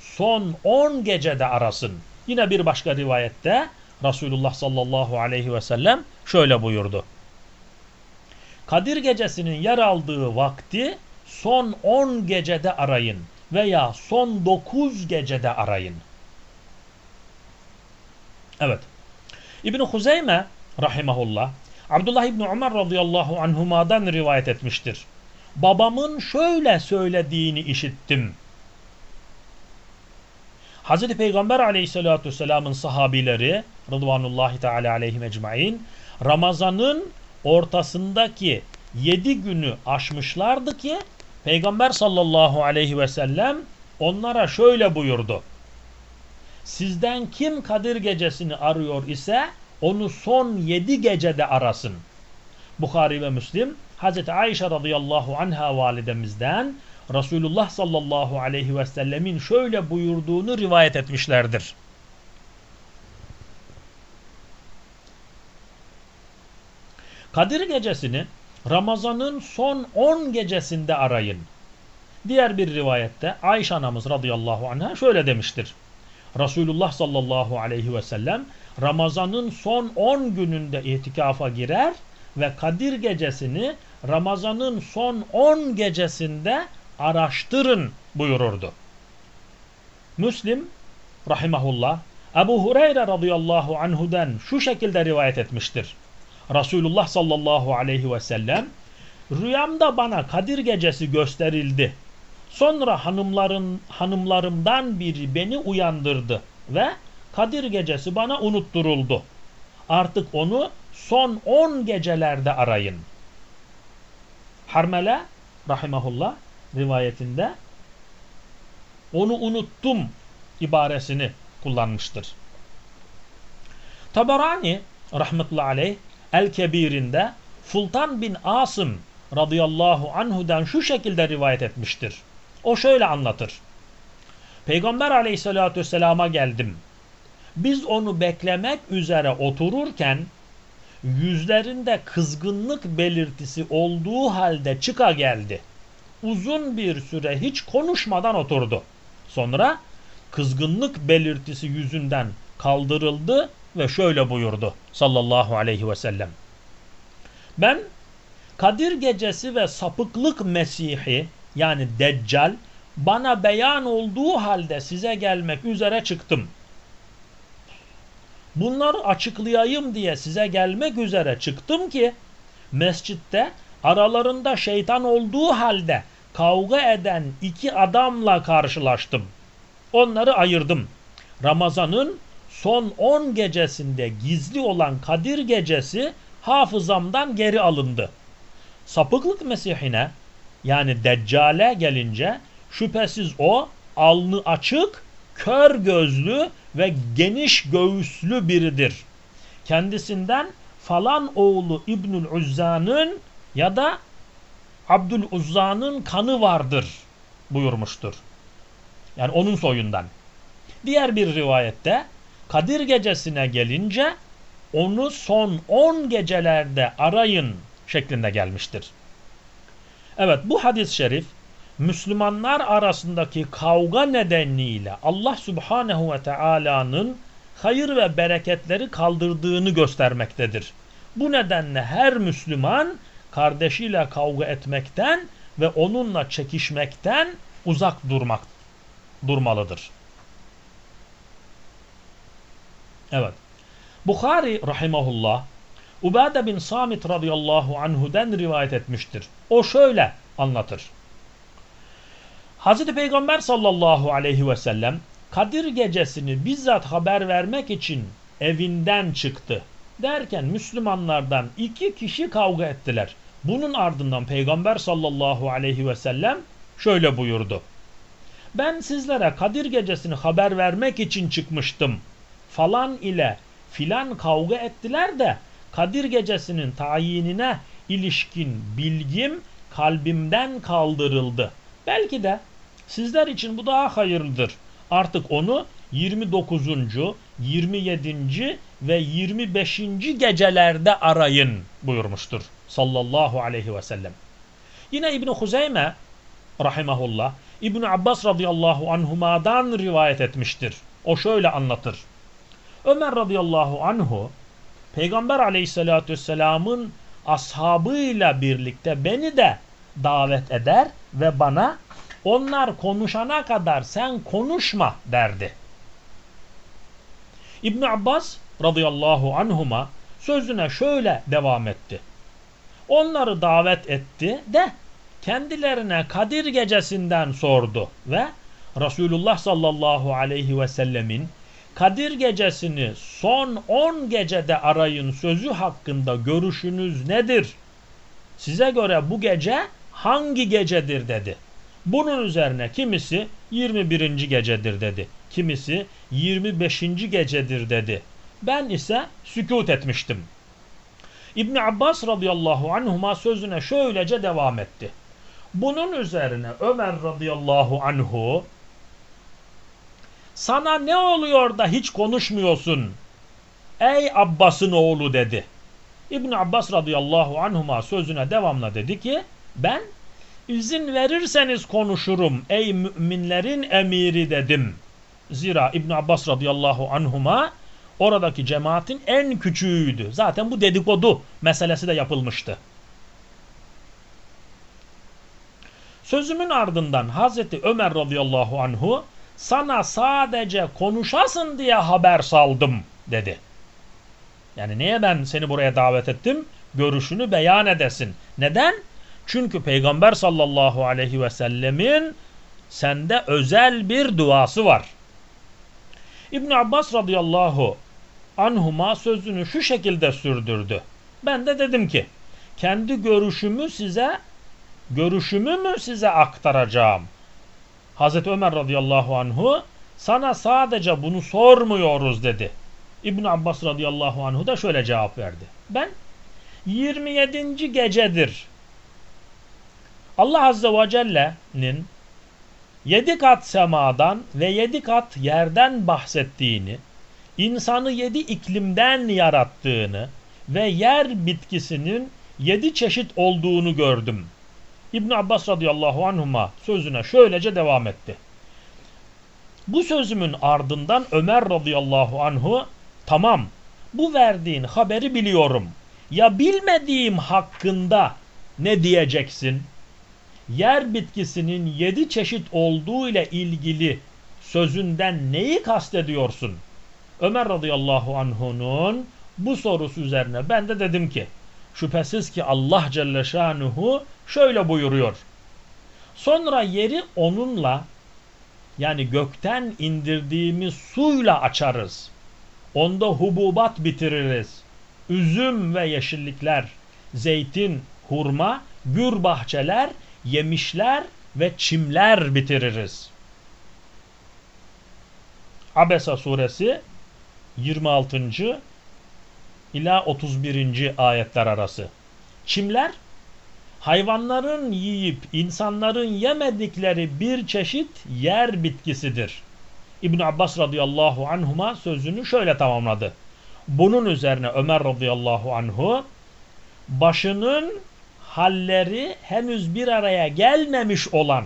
son 10 gecede arasın. Yine bir başka rivayette Resulullah sallallahu aleyhi ve sellem şöyle buyurdu. Kadir gecesinin yer aldığı vakti son 10 gecede arayın veya son 9 gecede arayın. Evet. İbn Huzeyme rahimahullah Abdullah İbni Umar radıyallahu anhuma'dan rivayet etmiştir. Babamın şöyle söylediğini işittim. Hz. Peygamber aleyhissalatü vesselamın sahabileri Rıdvanullahi Teala aleyhim ecmain Ramazan'ın ortasındaki yedi günü aşmışlardı ki Peygamber sallallahu aleyhi ve sellem onlara şöyle buyurdu. Sizden kim Kadir gecesini arıyor ise onu son yedi gecede arasın. Bukhari ve Müslim Hz. Ayşe radıyallahu anha validemizden Resulullah sallallahu aleyhi ve sellemin şöyle buyurduğunu rivayet etmişlerdir. Kadir gecesini Ramazan'ın son 10 gecesinde arayın. Diğer bir rivayette Ayşe anamız radıyallahu anha şöyle demiştir. Resulullah sallallahu aleyhi ve sellem Ramazan'ın son 10 gününde itikafa girer ve Kadir gecesini Ramazan'ın son 10 gecesinde araştırın buyururdu. Müslim rahimahullah Ebu Hureyre radıyallahu anhu'den şu şekilde rivayet etmiştir. Resulullah sallallahu aleyhi ve sellem rüyamda bana Kadir gecesi gösterildi. Sonra hanımların hanımlarımdan biri beni uyandırdı ve Kadir gecesi bana unutturuldu. Artık onu son 10 gecelerde arayın. Harmele rahimahullah rivayetinde onu unuttum ibaresini kullanmıştır. Tabarani rahmetullahi aleyh El-Kebir'inde Fultan bin Asım radıyallahu anhu'dan şu şekilde rivayet etmiştir. O şöyle anlatır. Peygamber aleyhissalatü vesselama geldim. Biz onu beklemek üzere otururken yüzlerinde kızgınlık belirtisi olduğu halde çıka geldi. Uzun bir süre hiç konuşmadan oturdu. Sonra kızgınlık belirtisi yüzünden kaldırıldı ve şöyle buyurdu sallallahu aleyhi ve sellem. Ben Kadir gecesi ve sapıklık Mesih'i yani Deccal bana beyan olduğu halde size gelmek üzere çıktım. Bunları açıklayayım diye size gelmek üzere çıktım ki mescitte aralarında şeytan olduğu halde kavga eden iki adamla karşılaştım. Onları ayırdım. Ramazan'ın son 10 gecesinde gizli olan Kadir gecesi hafızamdan geri alındı. Sapıklık Mesihine yani Deccale gelince şüphesiz o alnı açık, kör gözlü ve geniş göğüslü biridir. Kendisinden falan oğlu İbnül Uzza'nın ya da Abdül Uzza'nın kanı vardır buyurmuştur. Yani onun soyundan. Diğer bir rivayette Kadir gecesine gelince onu son 10 gecelerde arayın şeklinde gelmiştir. Evet bu hadis-i şerif Müslümanlar arasındaki kavga nedeniyle Allah Subhanahu ve Taala'nın hayır ve bereketleri kaldırdığını göstermektedir. Bu nedenle her Müslüman kardeşiyle kavga etmekten ve onunla çekişmekten uzak durmak durmalıdır. Evet. Bukhari rahimahullah Ubade bin Samit radıyallahu anhu'den rivayet etmiştir. O şöyle anlatır. Hazreti Peygamber sallallahu aleyhi ve sellem Kadir gecesini bizzat haber vermek için evinden çıktı. Derken Müslümanlardan iki kişi kavga ettiler. Bunun ardından Peygamber sallallahu aleyhi ve sellem şöyle buyurdu. Ben sizlere Kadir gecesini haber vermek için çıkmıştım. Falan ile filan kavga ettiler de Kadir gecesinin tayinine ilişkin bilgim kalbimden kaldırıldı. Belki de sizler için bu daha hayırlıdır. Artık onu 29. 27. ve 25. gecelerde arayın buyurmuştur sallallahu aleyhi ve sellem. Yine İbn Huzeyme rahimahullah İbn Abbas radıyallahu anhuma'dan rivayet etmiştir. O şöyle anlatır. Ömer radıyallahu anhu Peygamber aleyhissalatü vesselamın ashabıyla birlikte beni de davet eder ve bana onlar konuşana kadar sen konuşma derdi. İbn Abbas radıyallahu anhuma sözüne şöyle devam etti. Onları davet etti de kendilerine Kadir gecesinden sordu ve Resulullah sallallahu aleyhi ve sellemin Kadir gecesini son 10 gecede arayın sözü hakkında görüşünüz nedir? Size göre bu gece hangi gecedir dedi. Bunun üzerine kimisi 21. gecedir dedi. Kimisi 25. gecedir dedi. Ben ise sükut etmiştim. İbn Abbas radıyallahu anhuma sözüne şöylece devam etti. Bunun üzerine Ömer radıyallahu anhu sana ne oluyor da hiç konuşmuyorsun ey Abbas'ın oğlu dedi. İbn Abbas radıyallahu anhuma sözüne devamla dedi ki ben izin verirseniz konuşurum ey müminlerin emiri dedim. Zira İbn Abbas radıyallahu anhuma oradaki cemaatin en küçüğüydü. Zaten bu dedikodu meselesi de yapılmıştı. Sözümün ardından Hazreti Ömer radıyallahu anhu sana sadece konuşasın diye haber saldım dedi. Yani niye ben seni buraya davet ettim? Görüşünü beyan edesin. Neden? Çünkü Peygamber sallallahu aleyhi ve sellemin sende özel bir duası var. İbn Abbas radıyallahu anhuma sözünü şu şekilde sürdürdü. Ben de dedim ki kendi görüşümü size görüşümü mü size aktaracağım? Hazreti Ömer radıyallahu anhu sana sadece bunu sormuyoruz dedi. İbn Abbas radıyallahu anhu da şöyle cevap verdi. Ben 27. gecedir. Allah azze ve celle'nin 7 kat semadan ve 7 kat yerden bahsettiğini, insanı 7 iklimden yarattığını ve yer bitkisinin 7 çeşit olduğunu gördüm. İbn Abbas radıyallahu anhuma sözüne şöylece devam etti. Bu sözümün ardından Ömer radıyallahu anhu tamam bu verdiğin haberi biliyorum. Ya bilmediğim hakkında ne diyeceksin? Yer bitkisinin yedi çeşit olduğu ile ilgili sözünden neyi kastediyorsun? Ömer radıyallahu anhunun bu sorusu üzerine ben de dedim ki şüphesiz ki Allah Celle Şanuhu şöyle buyuruyor. Sonra yeri onunla yani gökten indirdiğimiz suyla açarız. Onda hububat bitiririz. Üzüm ve yeşillikler, zeytin, hurma, gür bahçeler, yemişler ve çimler bitiririz. Abesa suresi 26. ila 31. ayetler arası. Çimler hayvanların yiyip insanların yemedikleri bir çeşit yer bitkisidir. İbn Abbas radıyallahu anhuma sözünü şöyle tamamladı. Bunun üzerine Ömer radıyallahu anhu başının halleri henüz bir araya gelmemiş olan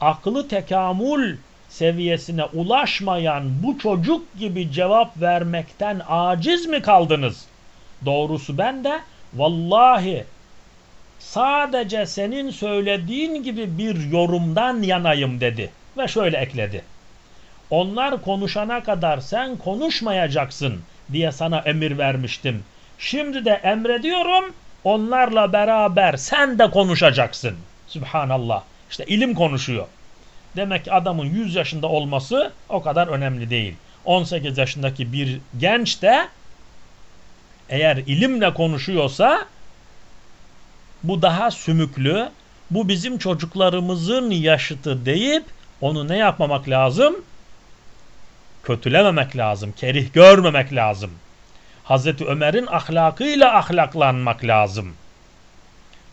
aklı tekamül seviyesine ulaşmayan bu çocuk gibi cevap vermekten aciz mi kaldınız? Doğrusu ben de vallahi sadece senin söylediğin gibi bir yorumdan yanayım dedi ve şöyle ekledi. Onlar konuşana kadar sen konuşmayacaksın diye sana emir vermiştim. Şimdi de emrediyorum onlarla beraber sen de konuşacaksın. Subhanallah. İşte ilim konuşuyor. Demek ki adamın 100 yaşında olması o kadar önemli değil. 18 yaşındaki bir genç de eğer ilimle konuşuyorsa bu daha sümüklü, bu bizim çocuklarımızın yaşıtı deyip onu ne yapmamak lazım? Kötülememek lazım, kerih görmemek lazım. Hazreti Ömer'in ahlakıyla ahlaklanmak lazım.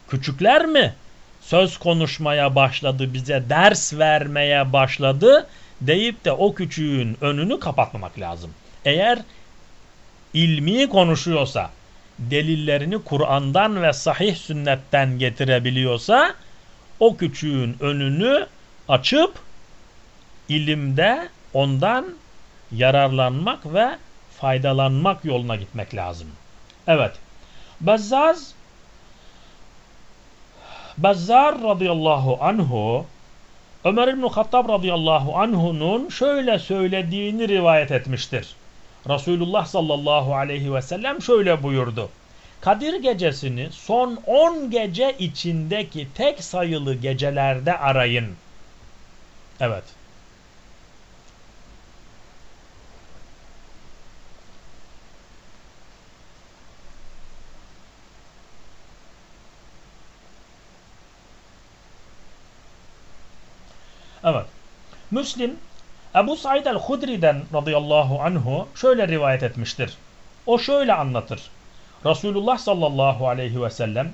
Küçükler mi? Söz konuşmaya başladı, bize ders vermeye başladı deyip de o küçüğün önünü kapatmamak lazım. Eğer ilmi konuşuyorsa, delillerini Kur'an'dan ve sahih sünnetten getirebiliyorsa o küçüğün önünü açıp ilimde ondan yararlanmak ve faydalanmak yoluna gitmek lazım. Evet. Bezzaz Bezzar radıyallahu anhu Ömer İbn-i Hattab radıyallahu anhu'nun şöyle söylediğini rivayet etmiştir. Resulullah sallallahu aleyhi ve sellem şöyle buyurdu. Kadir gecesini son 10 gece içindeki tek sayılı gecelerde arayın. Evet. Müslim Ebu Said el-Hudri'den radıyallahu anhu şöyle rivayet etmiştir. O şöyle anlatır. Resulullah sallallahu aleyhi ve sellem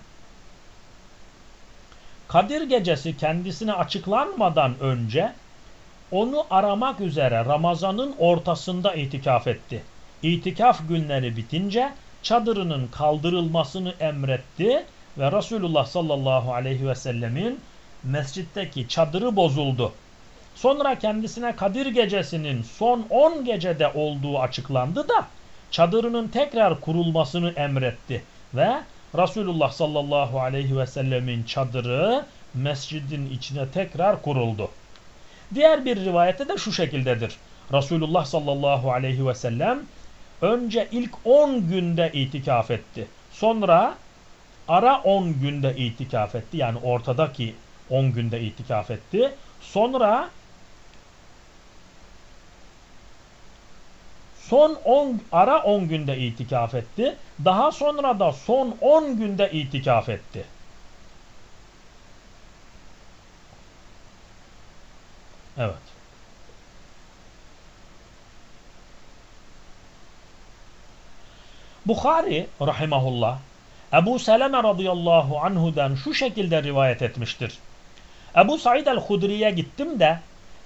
Kadir gecesi kendisine açıklanmadan önce onu aramak üzere Ramazan'ın ortasında itikaf etti. İtikaf günleri bitince çadırının kaldırılmasını emretti ve Resulullah sallallahu aleyhi ve sellemin mescitteki çadırı bozuldu. Sonra kendisine Kadir gecesinin son 10 gecede olduğu açıklandı da çadırının tekrar kurulmasını emretti ve Resulullah sallallahu aleyhi ve sellemin çadırı mescidin içine tekrar kuruldu. Diğer bir rivayette de şu şekildedir. Resulullah sallallahu aleyhi ve sellem önce ilk 10 günde itikaf etti. Sonra ara 10 günde itikaf etti. Yani ortadaki 10 günde itikaf etti. Sonra son 10 ara 10 günde itikaf etti. Daha sonra da son 10 günde itikaf etti. Evet. Bukhari rahimahullah Ebu Seleme radıyallahu anhudan şu şekilde rivayet etmiştir. Ebu Said el-Hudri'ye gittim de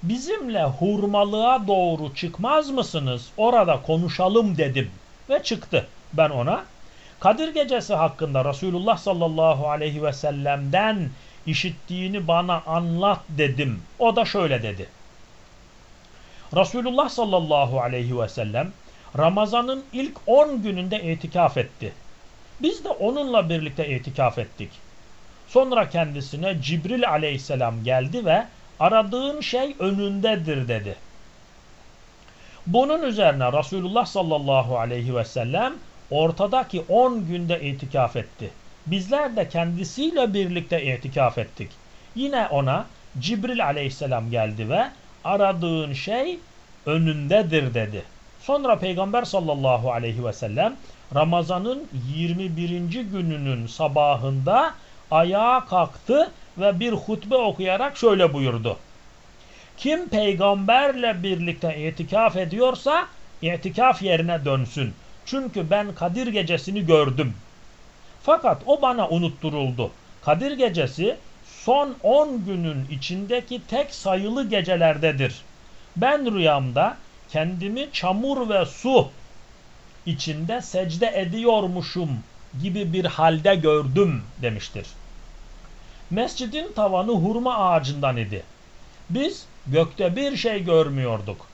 bizimle hurmalığa doğru çıkmaz mısınız? Orada konuşalım dedim ve çıktı. Ben ona Kadir gecesi hakkında Resulullah sallallahu aleyhi ve sellem'den işittiğini bana anlat dedim. O da şöyle dedi. Resulullah sallallahu aleyhi ve sellem Ramazan'ın ilk 10 gününde itikaf etti. Biz de onunla birlikte itikaf ettik. Sonra kendisine Cibril aleyhisselam geldi ve aradığın şey önündedir dedi. Bunun üzerine Resulullah sallallahu aleyhi ve sellem ortadaki 10 günde itikaf etti. Bizler de kendisiyle birlikte itikaf ettik. Yine ona Cibril aleyhisselam geldi ve aradığın şey önündedir dedi. Sonra Peygamber sallallahu aleyhi ve sellem Ramazan'ın 21. gününün sabahında ayağa kalktı ve bir hutbe okuyarak şöyle buyurdu. Kim peygamberle birlikte itikaf ediyorsa itikaf yerine dönsün. Çünkü ben Kadir gecesini gördüm. Fakat o bana unutturuldu. Kadir gecesi son 10 günün içindeki tek sayılı gecelerdedir. Ben rüyamda kendimi çamur ve su içinde secde ediyormuşum gibi bir halde gördüm demiştir. Mescidin tavanı hurma ağacından idi. Biz gökte bir şey görmüyorduk.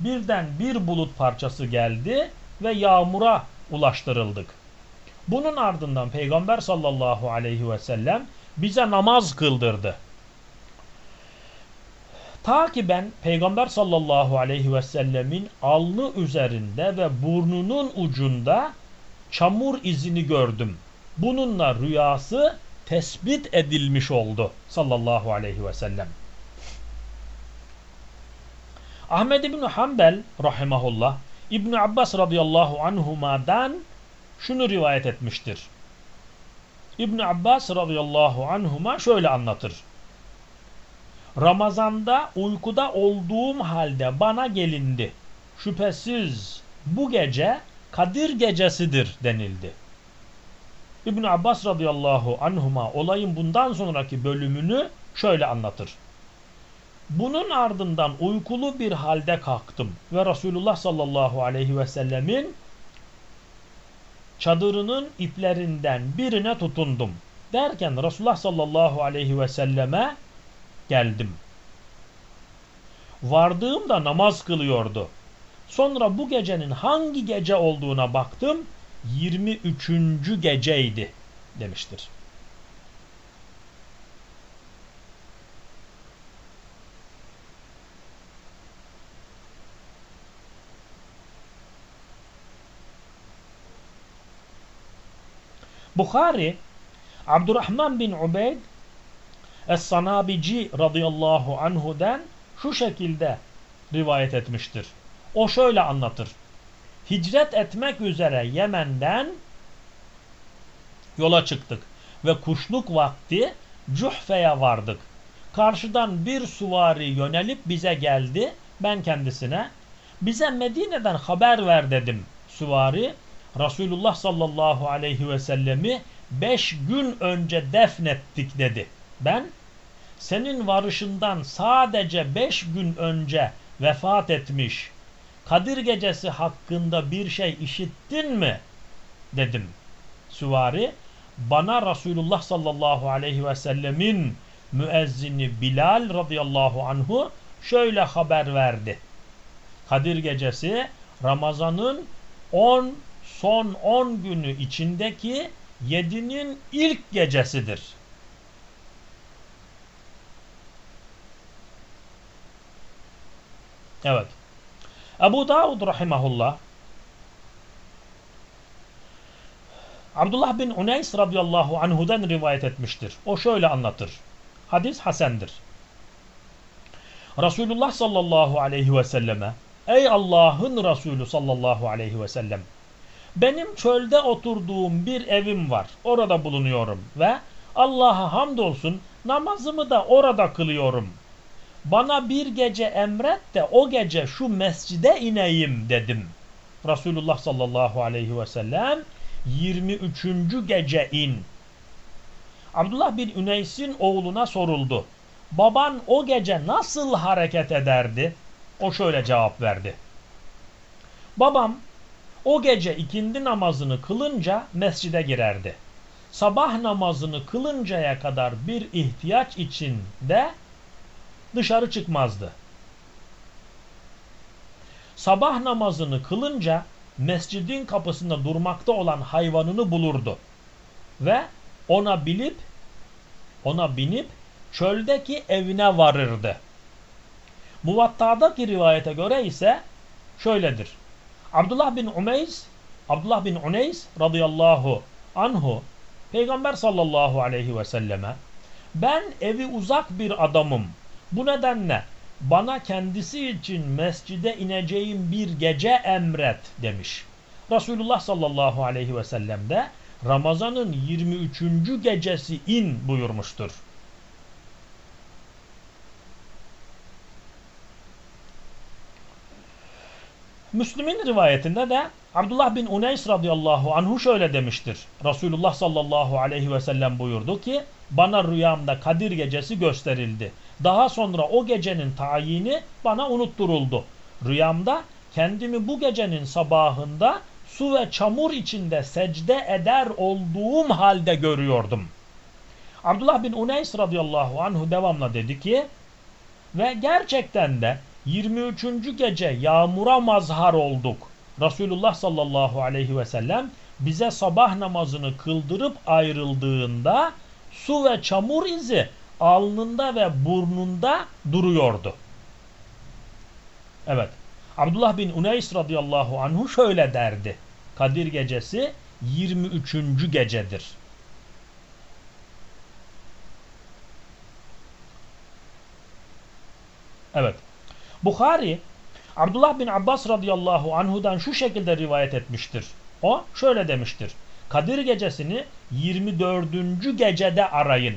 Birden bir bulut parçası geldi ve yağmura ulaştırıldık. Bunun ardından Peygamber sallallahu aleyhi ve sellem bize namaz kıldırdı. Ta ki ben Peygamber sallallahu aleyhi ve sellemin alnı üzerinde ve burnunun ucunda çamur izini gördüm. Bununla rüyası tespit edilmiş oldu sallallahu aleyhi ve sellem. Ahmed İbni Hanbel rahimahullah İbn Abbas radıyallahu anhuma'dan şunu rivayet etmiştir. İbn Abbas radıyallahu anhuma şöyle anlatır. Ramazanda uykuda olduğum halde bana gelindi. Şüphesiz bu gece Kadir gecesidir denildi. İbn Abbas radıyallahu anhuma olayın bundan sonraki bölümünü şöyle anlatır. Bunun ardından uykulu bir halde kalktım ve Resulullah sallallahu aleyhi ve sellemin çadırının iplerinden birine tutundum. Derken Resulullah sallallahu aleyhi ve selleme geldim. Vardığımda namaz kılıyordu. Sonra bu gecenin hangi gece olduğuna baktım. 23. geceydi demiştir. Bukhari Abdurrahman bin Ubeyd Es-Sanabici radıyallahu anhu'den şu şekilde rivayet etmiştir. O şöyle anlatır. Hicret etmek üzere Yemen'den yola çıktık ve kuşluk vakti Cuhfe'ye vardık. Karşıdan bir suvari yönelip bize geldi. Ben kendisine bize Medine'den haber ver dedim. Suvari Resulullah sallallahu aleyhi ve sellemi beş gün önce defnettik dedi. Ben senin varışından sadece beş gün önce vefat etmiş Kadir gecesi hakkında bir şey işittin mi? dedim. Süvari bana Resulullah sallallahu aleyhi ve sellemin müezzini Bilal radıyallahu anhu şöyle haber verdi. Kadir gecesi Ramazan'ın 10 son 10 günü içindeki 7'nin ilk gecesidir. Evet. Ebu Davud rahimahullah Abdullah bin Uneys radıyallahu anhu'dan rivayet etmiştir. O şöyle anlatır. Hadis hasendir. Resulullah sallallahu aleyhi ve selleme Ey Allah'ın Resulü sallallahu aleyhi ve sellem benim çölde oturduğum bir evim var. Orada bulunuyorum ve Allah'a hamdolsun namazımı da orada kılıyorum. Bana bir gece emret de o gece şu mescide ineyim dedim. Resulullah sallallahu aleyhi ve sellem 23. gece in. Abdullah bin Üneys'in oğluna soruldu. Baban o gece nasıl hareket ederdi? O şöyle cevap verdi. Babam o gece ikindi namazını kılınca mescide girerdi. Sabah namazını kılıncaya kadar bir ihtiyaç içinde dışarı çıkmazdı. Sabah namazını kılınca mescidin kapısında durmakta olan hayvanını bulurdu ve ona bilip ona binip çöldeki evine varırdı. Muvatta'daki rivayete göre ise şöyledir. Abdullah bin Umeys Abdullah bin Uneys radıyallahu anhu Peygamber sallallahu aleyhi ve selleme ben evi uzak bir adamım. Bu nedenle bana kendisi için mescide ineceğim bir gece emret demiş. Resulullah sallallahu aleyhi ve sellem de Ramazan'ın 23. gecesi in buyurmuştur. Müslüm'ün rivayetinde de Abdullah bin Uneys radıyallahu anhu şöyle demiştir. Resulullah sallallahu aleyhi ve sellem buyurdu ki bana rüyamda Kadir gecesi gösterildi. Daha sonra o gecenin tayini bana unutturuldu. Rüyamda kendimi bu gecenin sabahında su ve çamur içinde secde eder olduğum halde görüyordum. Abdullah bin Uneys radıyallahu anhu devamla dedi ki ve gerçekten de 23. gece yağmura mazhar olduk. Resulullah sallallahu aleyhi ve sellem bize sabah namazını kıldırıp ayrıldığında su ve çamur izi alnında ve burnunda duruyordu. Evet. Abdullah bin Uneys radıyallahu anhu şöyle derdi. Kadir gecesi 23. gecedir. Evet. Bukhari Abdullah bin Abbas radıyallahu anhudan şu şekilde rivayet etmiştir. O şöyle demiştir. Kadir gecesini 24. gecede arayın.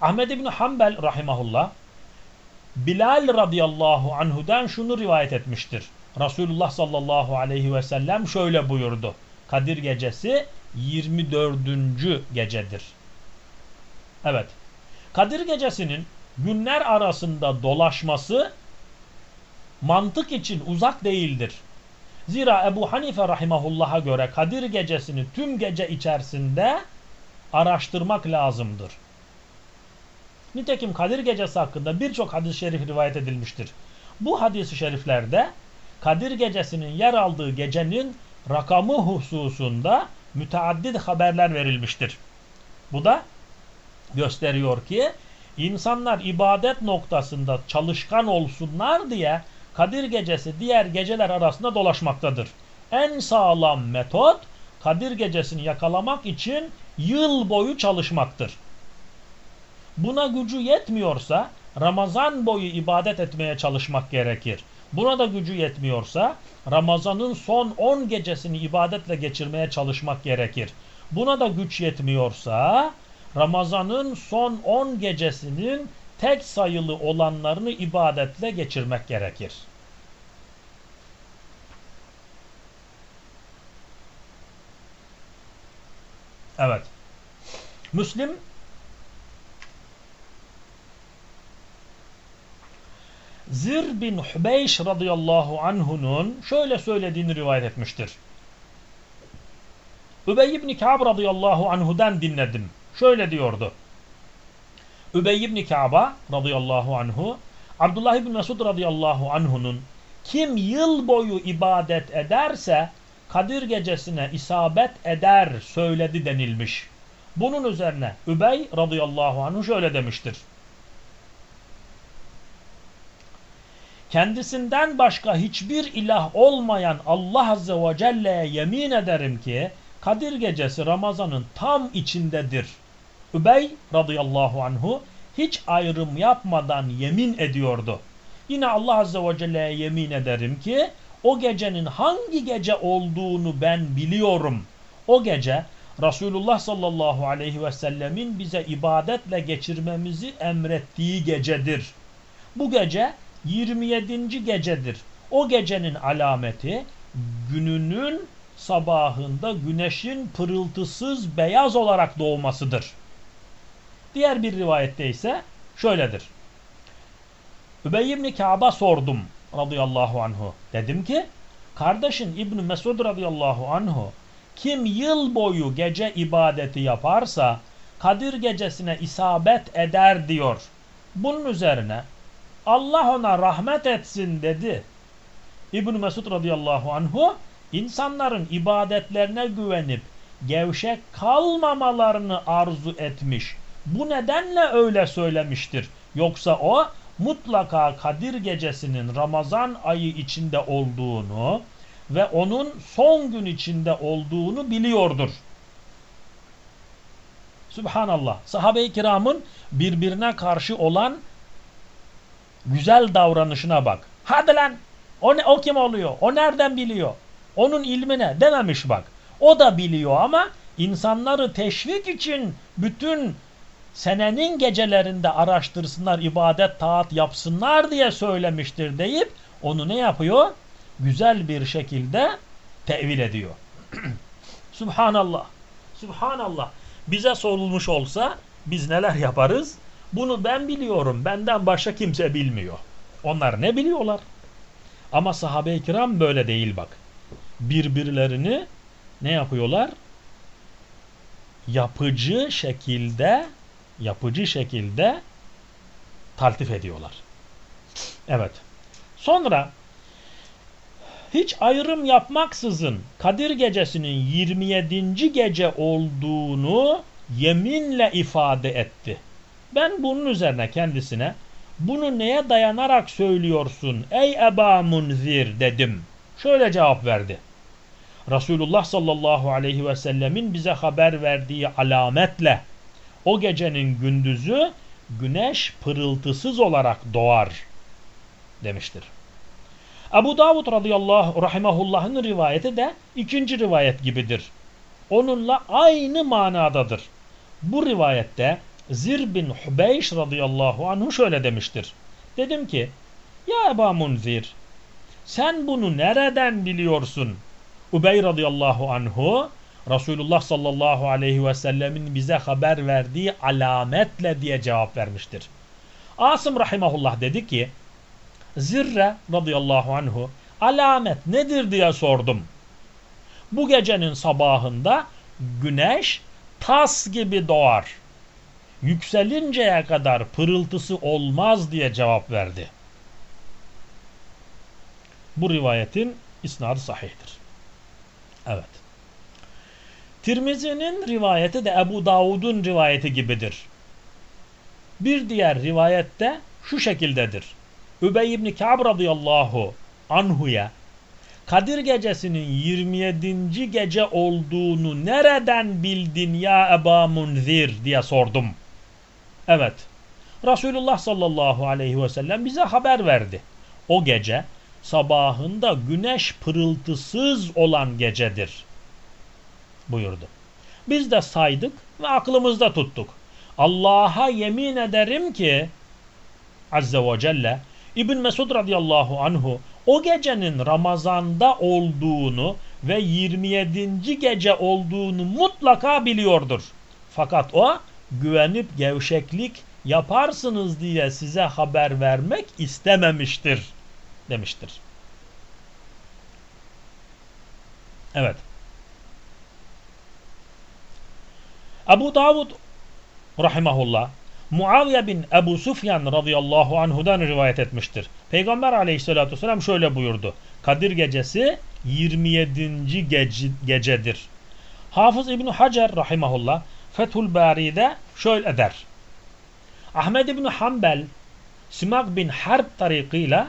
Ahmed bin Hanbel rahimahullah Bilal radıyallahu anhudan şunu rivayet etmiştir. Resulullah sallallahu aleyhi ve sellem şöyle buyurdu. Kadir gecesi 24. gecedir. Evet. Kadir gecesinin günler arasında dolaşması mantık için uzak değildir. Zira Ebu Hanife rahimahullah'a göre Kadir gecesini tüm gece içerisinde araştırmak lazımdır. Nitekim Kadir gecesi hakkında birçok hadis-i şerif rivayet edilmiştir. Bu hadis-i şeriflerde Kadir gecesinin yer aldığı gecenin rakamı hususunda müteaddit haberler verilmiştir. Bu da gösteriyor ki insanlar ibadet noktasında çalışkan olsunlar diye Kadir gecesi diğer geceler arasında dolaşmaktadır. En sağlam metot Kadir gecesini yakalamak için yıl boyu çalışmaktır. Buna gücü yetmiyorsa Ramazan boyu ibadet etmeye çalışmak gerekir. Buna da gücü yetmiyorsa Ramazan'ın son 10 gecesini ibadetle geçirmeye çalışmak gerekir. Buna da güç yetmiyorsa Ramazan'ın son 10 gecesinin tek sayılı olanlarını ibadetle geçirmek gerekir. Evet. Müslim Zir bin Hubeyş radıyallahu anhunun şöyle söylediğini rivayet etmiştir. Übey ibn Ka'b radıyallahu anhu'dan dinledim. Şöyle diyordu. Übey ibn Ka'b'a radıyallahu anhu Abdullah ibn Mesud radıyallahu anhu'nun kim yıl boyu ibadet ederse Kadir gecesine isabet eder söyledi denilmiş. Bunun üzerine Übey radıyallahu anhu şöyle demiştir. Kendisinden başka hiçbir ilah olmayan Allah Azze ve Celle'ye yemin ederim ki Kadir gecesi Ramazan'ın tam içindedir. Übey radıyallahu anhu hiç ayrım yapmadan yemin ediyordu. Yine Allah Azze ve Celle'ye yemin ederim ki o gecenin hangi gece olduğunu ben biliyorum. O gece Resulullah sallallahu aleyhi ve sellemin bize ibadetle geçirmemizi emrettiği gecedir. Bu gece 27. gecedir. O gecenin alameti gününün sabahında güneşin pırıltısız beyaz olarak doğmasıdır. Diğer bir rivayette ise şöyledir. Übey ibn Ka'b'a sordum radıyallahu anhu. Dedim ki kardeşin İbn Mesud radıyallahu anhu kim yıl boyu gece ibadeti yaparsa Kadir gecesine isabet eder diyor. Bunun üzerine Allah ona rahmet etsin dedi. İbn Mesud radıyallahu anhu insanların ibadetlerine güvenip gevşek kalmamalarını arzu etmiş. Bu nedenle öyle söylemiştir. Yoksa o mutlaka Kadir gecesinin Ramazan ayı içinde olduğunu ve onun son gün içinde olduğunu biliyordur. Subhanallah. Sahabe-i kiramın birbirine karşı olan güzel davranışına bak. Hadi lan o, ne, o kim oluyor? O nereden biliyor? Onun ilmine dememiş bak. O da biliyor ama insanları teşvik için bütün senenin gecelerinde araştırsınlar, ibadet, taat yapsınlar diye söylemiştir deyip onu ne yapıyor? Güzel bir şekilde tevil ediyor. (clears throat) Subhanallah. Subhanallah. Bize sorulmuş olsa biz neler yaparız? Bunu ben biliyorum. Benden başka kimse bilmiyor. Onlar ne biliyorlar? Ama sahabe-i kiram böyle değil bak. Birbirlerini ne yapıyorlar? Yapıcı şekilde yapıcı şekilde taltif ediyorlar. Evet. Sonra hiç ayrım yapmaksızın Kadir gecesinin 27. gece olduğunu yeminle ifade etti. Ben bunun üzerine kendisine bunu neye dayanarak söylüyorsun ey Eba Munzir dedim. Şöyle cevap verdi. Resulullah sallallahu aleyhi ve sellemin bize haber verdiği alametle o gecenin gündüzü güneş pırıltısız olarak doğar demiştir. Ebu Davud radıyallahu rahimahullah'ın rivayeti de ikinci rivayet gibidir. Onunla aynı manadadır. Bu rivayette Zir bin Hubeyş radıyallahu anhu şöyle demiştir. Dedim ki ya Ebu Munzir sen bunu nereden biliyorsun? Ubey radıyallahu anhu Resulullah sallallahu aleyhi ve sellemin bize haber verdiği alametle diye cevap vermiştir. Asım rahimahullah dedi ki Zirre radıyallahu anhu alamet nedir diye sordum. Bu gecenin sabahında güneş tas gibi doğar. Yükselinceye kadar pırıltısı olmaz diye cevap verdi. Bu rivayetin isnadı sahihtir. Evet. Tirmizi'nin rivayeti de Ebu Davud'un rivayeti gibidir. Bir diğer rivayette şu şekildedir. Übey ibn Ka'b radıyallahu anhuya Kadir gecesinin 27. gece olduğunu nereden bildin ya Eba Munzir diye sordum. Evet. Resulullah sallallahu aleyhi ve sellem bize haber verdi. O gece sabahında güneş pırıltısız olan gecedir buyurdu. Biz de saydık ve aklımızda tuttuk. Allah'a yemin ederim ki Azze ve Celle İbn Mesud radıyallahu anhu o gecenin Ramazan'da olduğunu ve 27. gece olduğunu mutlaka biliyordur. Fakat o güvenip gevşeklik yaparsınız diye size haber vermek istememiştir demiştir. Evet. Ebu Davud rahimahullah Muaviye bin Ebu Sufyan radıyallahu anhudan rivayet etmiştir. Peygamber aleyhissalatü vesselam şöyle buyurdu. Kadir gecesi 27. Gece, gecedir. Hafız İbni Hacer rahimahullah Fethül Bari'de şöyle der. Ahmed İbni Hanbel Simak bin Harp tarikiyle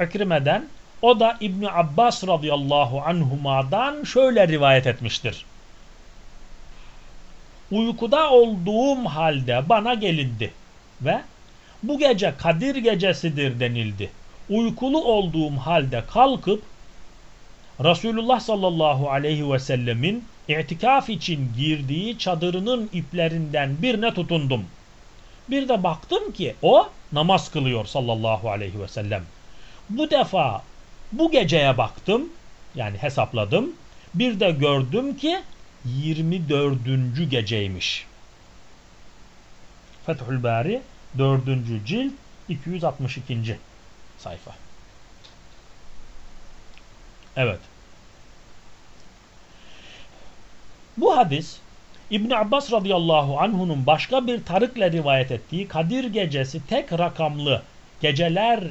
Ekrime'den o da İbni Abbas radıyallahu anhuma'dan şöyle rivayet etmiştir uykuda olduğum halde bana gelindi ve bu gece Kadir gecesidir denildi. Uykulu olduğum halde kalkıp Resulullah sallallahu aleyhi ve sellemin itikaf için girdiği çadırının iplerinden birine tutundum. Bir de baktım ki o namaz kılıyor sallallahu aleyhi ve sellem. Bu defa bu geceye baktım yani hesapladım. Bir de gördüm ki 24. geceymiş. Fethül Bari 4. cilt 262. sayfa. Evet. Bu hadis İbn Abbas radıyallahu anhu'nun başka bir tarıkla rivayet ettiği Kadir gecesi tek rakamlı geceler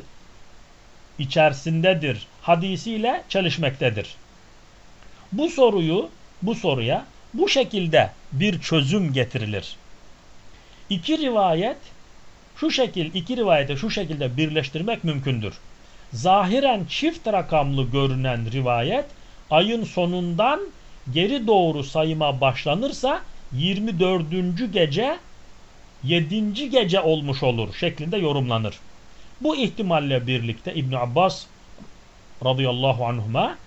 içerisindedir hadisiyle çalışmaktadır. Bu soruyu bu soruya bu şekilde bir çözüm getirilir. İki rivayet şu şekil iki rivayete şu şekilde birleştirmek mümkündür. Zahiren çift rakamlı görünen rivayet ayın sonundan geri doğru sayıma başlanırsa 24. gece 7. gece olmuş olur şeklinde yorumlanır. Bu ihtimalle birlikte İbn Abbas radıyallahu anhuma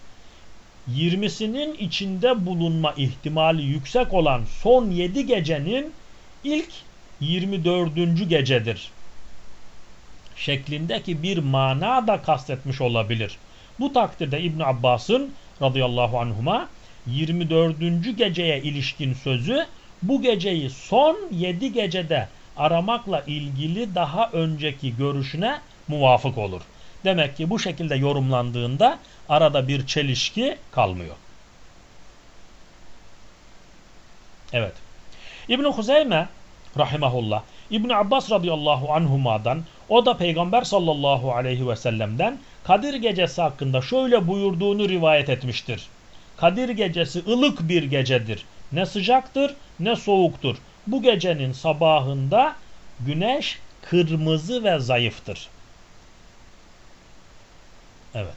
20'sinin içinde bulunma ihtimali yüksek olan son 7 gecenin ilk 24. gecedir. Şeklindeki bir mana da kastetmiş olabilir. Bu takdirde İbn Abbas'ın radıyallahu anhuma 24. geceye ilişkin sözü bu geceyi son 7 gecede aramakla ilgili daha önceki görüşüne muvafık olur. Demek ki bu şekilde yorumlandığında arada bir çelişki kalmıyor. Evet. İbn Huzeyme rahimahullah İbn Abbas radıyallahu anhuma'dan o da Peygamber sallallahu aleyhi ve sellem'den Kadir gecesi hakkında şöyle buyurduğunu rivayet etmiştir. Kadir gecesi ılık bir gecedir. Ne sıcaktır ne soğuktur. Bu gecenin sabahında güneş kırmızı ve zayıftır. Evet.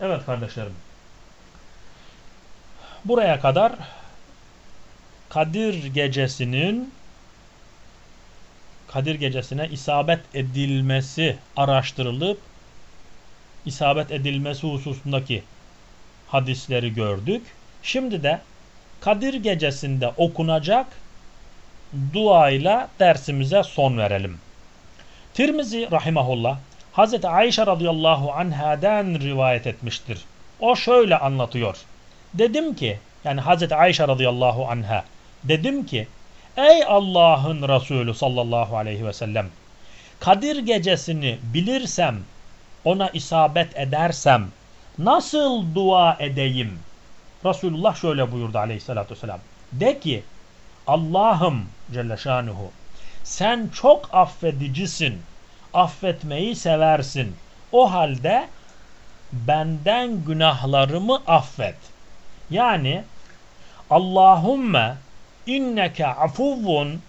Evet kardeşlerim. Buraya kadar Kadir gecesinin Kadir gecesine isabet edilmesi araştırılıp isabet edilmesi hususundaki hadisleri gördük. Şimdi de Kadir gecesinde okunacak duayla dersimize son verelim. Tirmizi rahimahullah Hazreti Ayşe radıyallahu anhaden rivayet etmiştir. O şöyle anlatıyor. Dedim ki yani Hazreti Ayşe radıyallahu anha dedim ki ey Allah'ın Resulü sallallahu aleyhi ve sellem Kadir gecesini bilirsem ona isabet edersem nasıl dua edeyim? Resulullah şöyle buyurdu aleyhissalatü vesselam. De ki Allah'ım Celle Şanuhu sen çok affedicisin. Affetmeyi seversin. O halde benden günahlarımı affet. Yani Allahümme inneke afuvun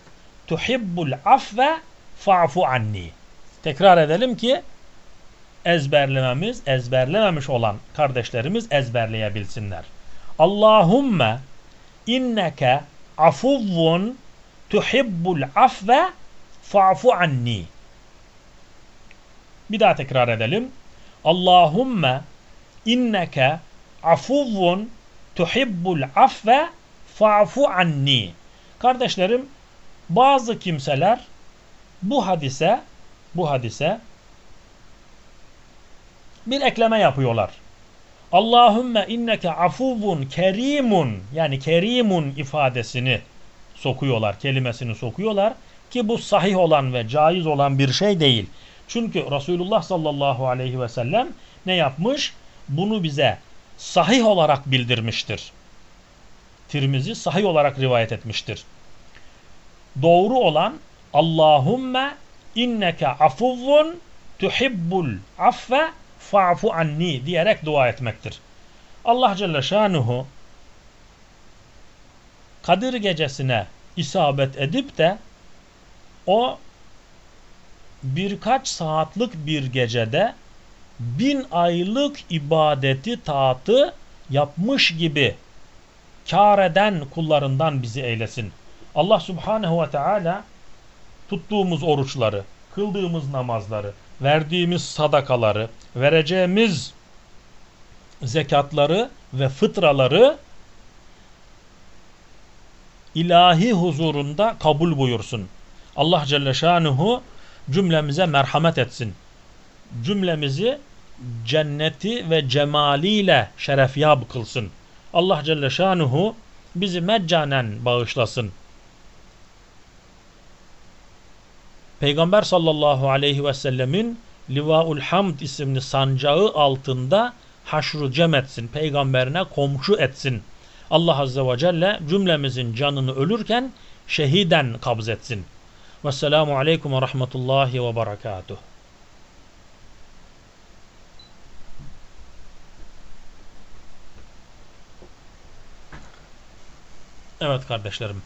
tuhibbul afve fa'fu anni. Tekrar edelim ki ezberlememiz, ezberlememiş olan kardeşlerimiz ezberleyebilsinler. Allahümme inneke afuvun tuhibbul afve fa'fu anni. Bir daha tekrar edelim. Allahümme inneke afuvun tuhibbul afve fa'fu anni. Kardeşlerim bazı kimseler bu hadise bu hadise bir ekleme yapıyorlar. Allahümme inneke afuvun kerimun yani kerimun ifadesini sokuyorlar, kelimesini sokuyorlar ki bu sahih olan ve caiz olan bir şey değil. Çünkü Resulullah sallallahu aleyhi ve sellem ne yapmış? Bunu bize sahih olarak bildirmiştir. Tirmizi sahih olarak rivayet etmiştir. Doğru olan Allahümme inneke afuvun tuhibbul affe fa'fu anni diyerek dua etmektir. Allah Celle Şanuhu Kadir gecesine isabet edip de o birkaç saatlik bir gecede bin aylık ibadeti taatı yapmış gibi kar eden kullarından bizi eylesin. Allah Subhanehu ve Teala tuttuğumuz oruçları, kıldığımız namazları, verdiğimiz sadakaları, vereceğimiz zekatları ve fıtraları ilahi huzurunda kabul buyursun. Allah Celle Şanuhu cümlemize merhamet etsin. Cümlemizi cenneti ve cemaliyle şerefyab kılsın. Allah Celle Şanuhu bizi meccanen bağışlasın. Peygamber sallallahu aleyhi ve sellemin Livaul Hamd isimli sancağı altında haşru cem etsin. Peygamberine komşu etsin. Allah Azze ve Celle cümlemizin canını ölürken şehiden kabz etsin. Vesselamu Aleyküm ve Rahmetullahi ve Berekatuhu. Evet kardeşlerim.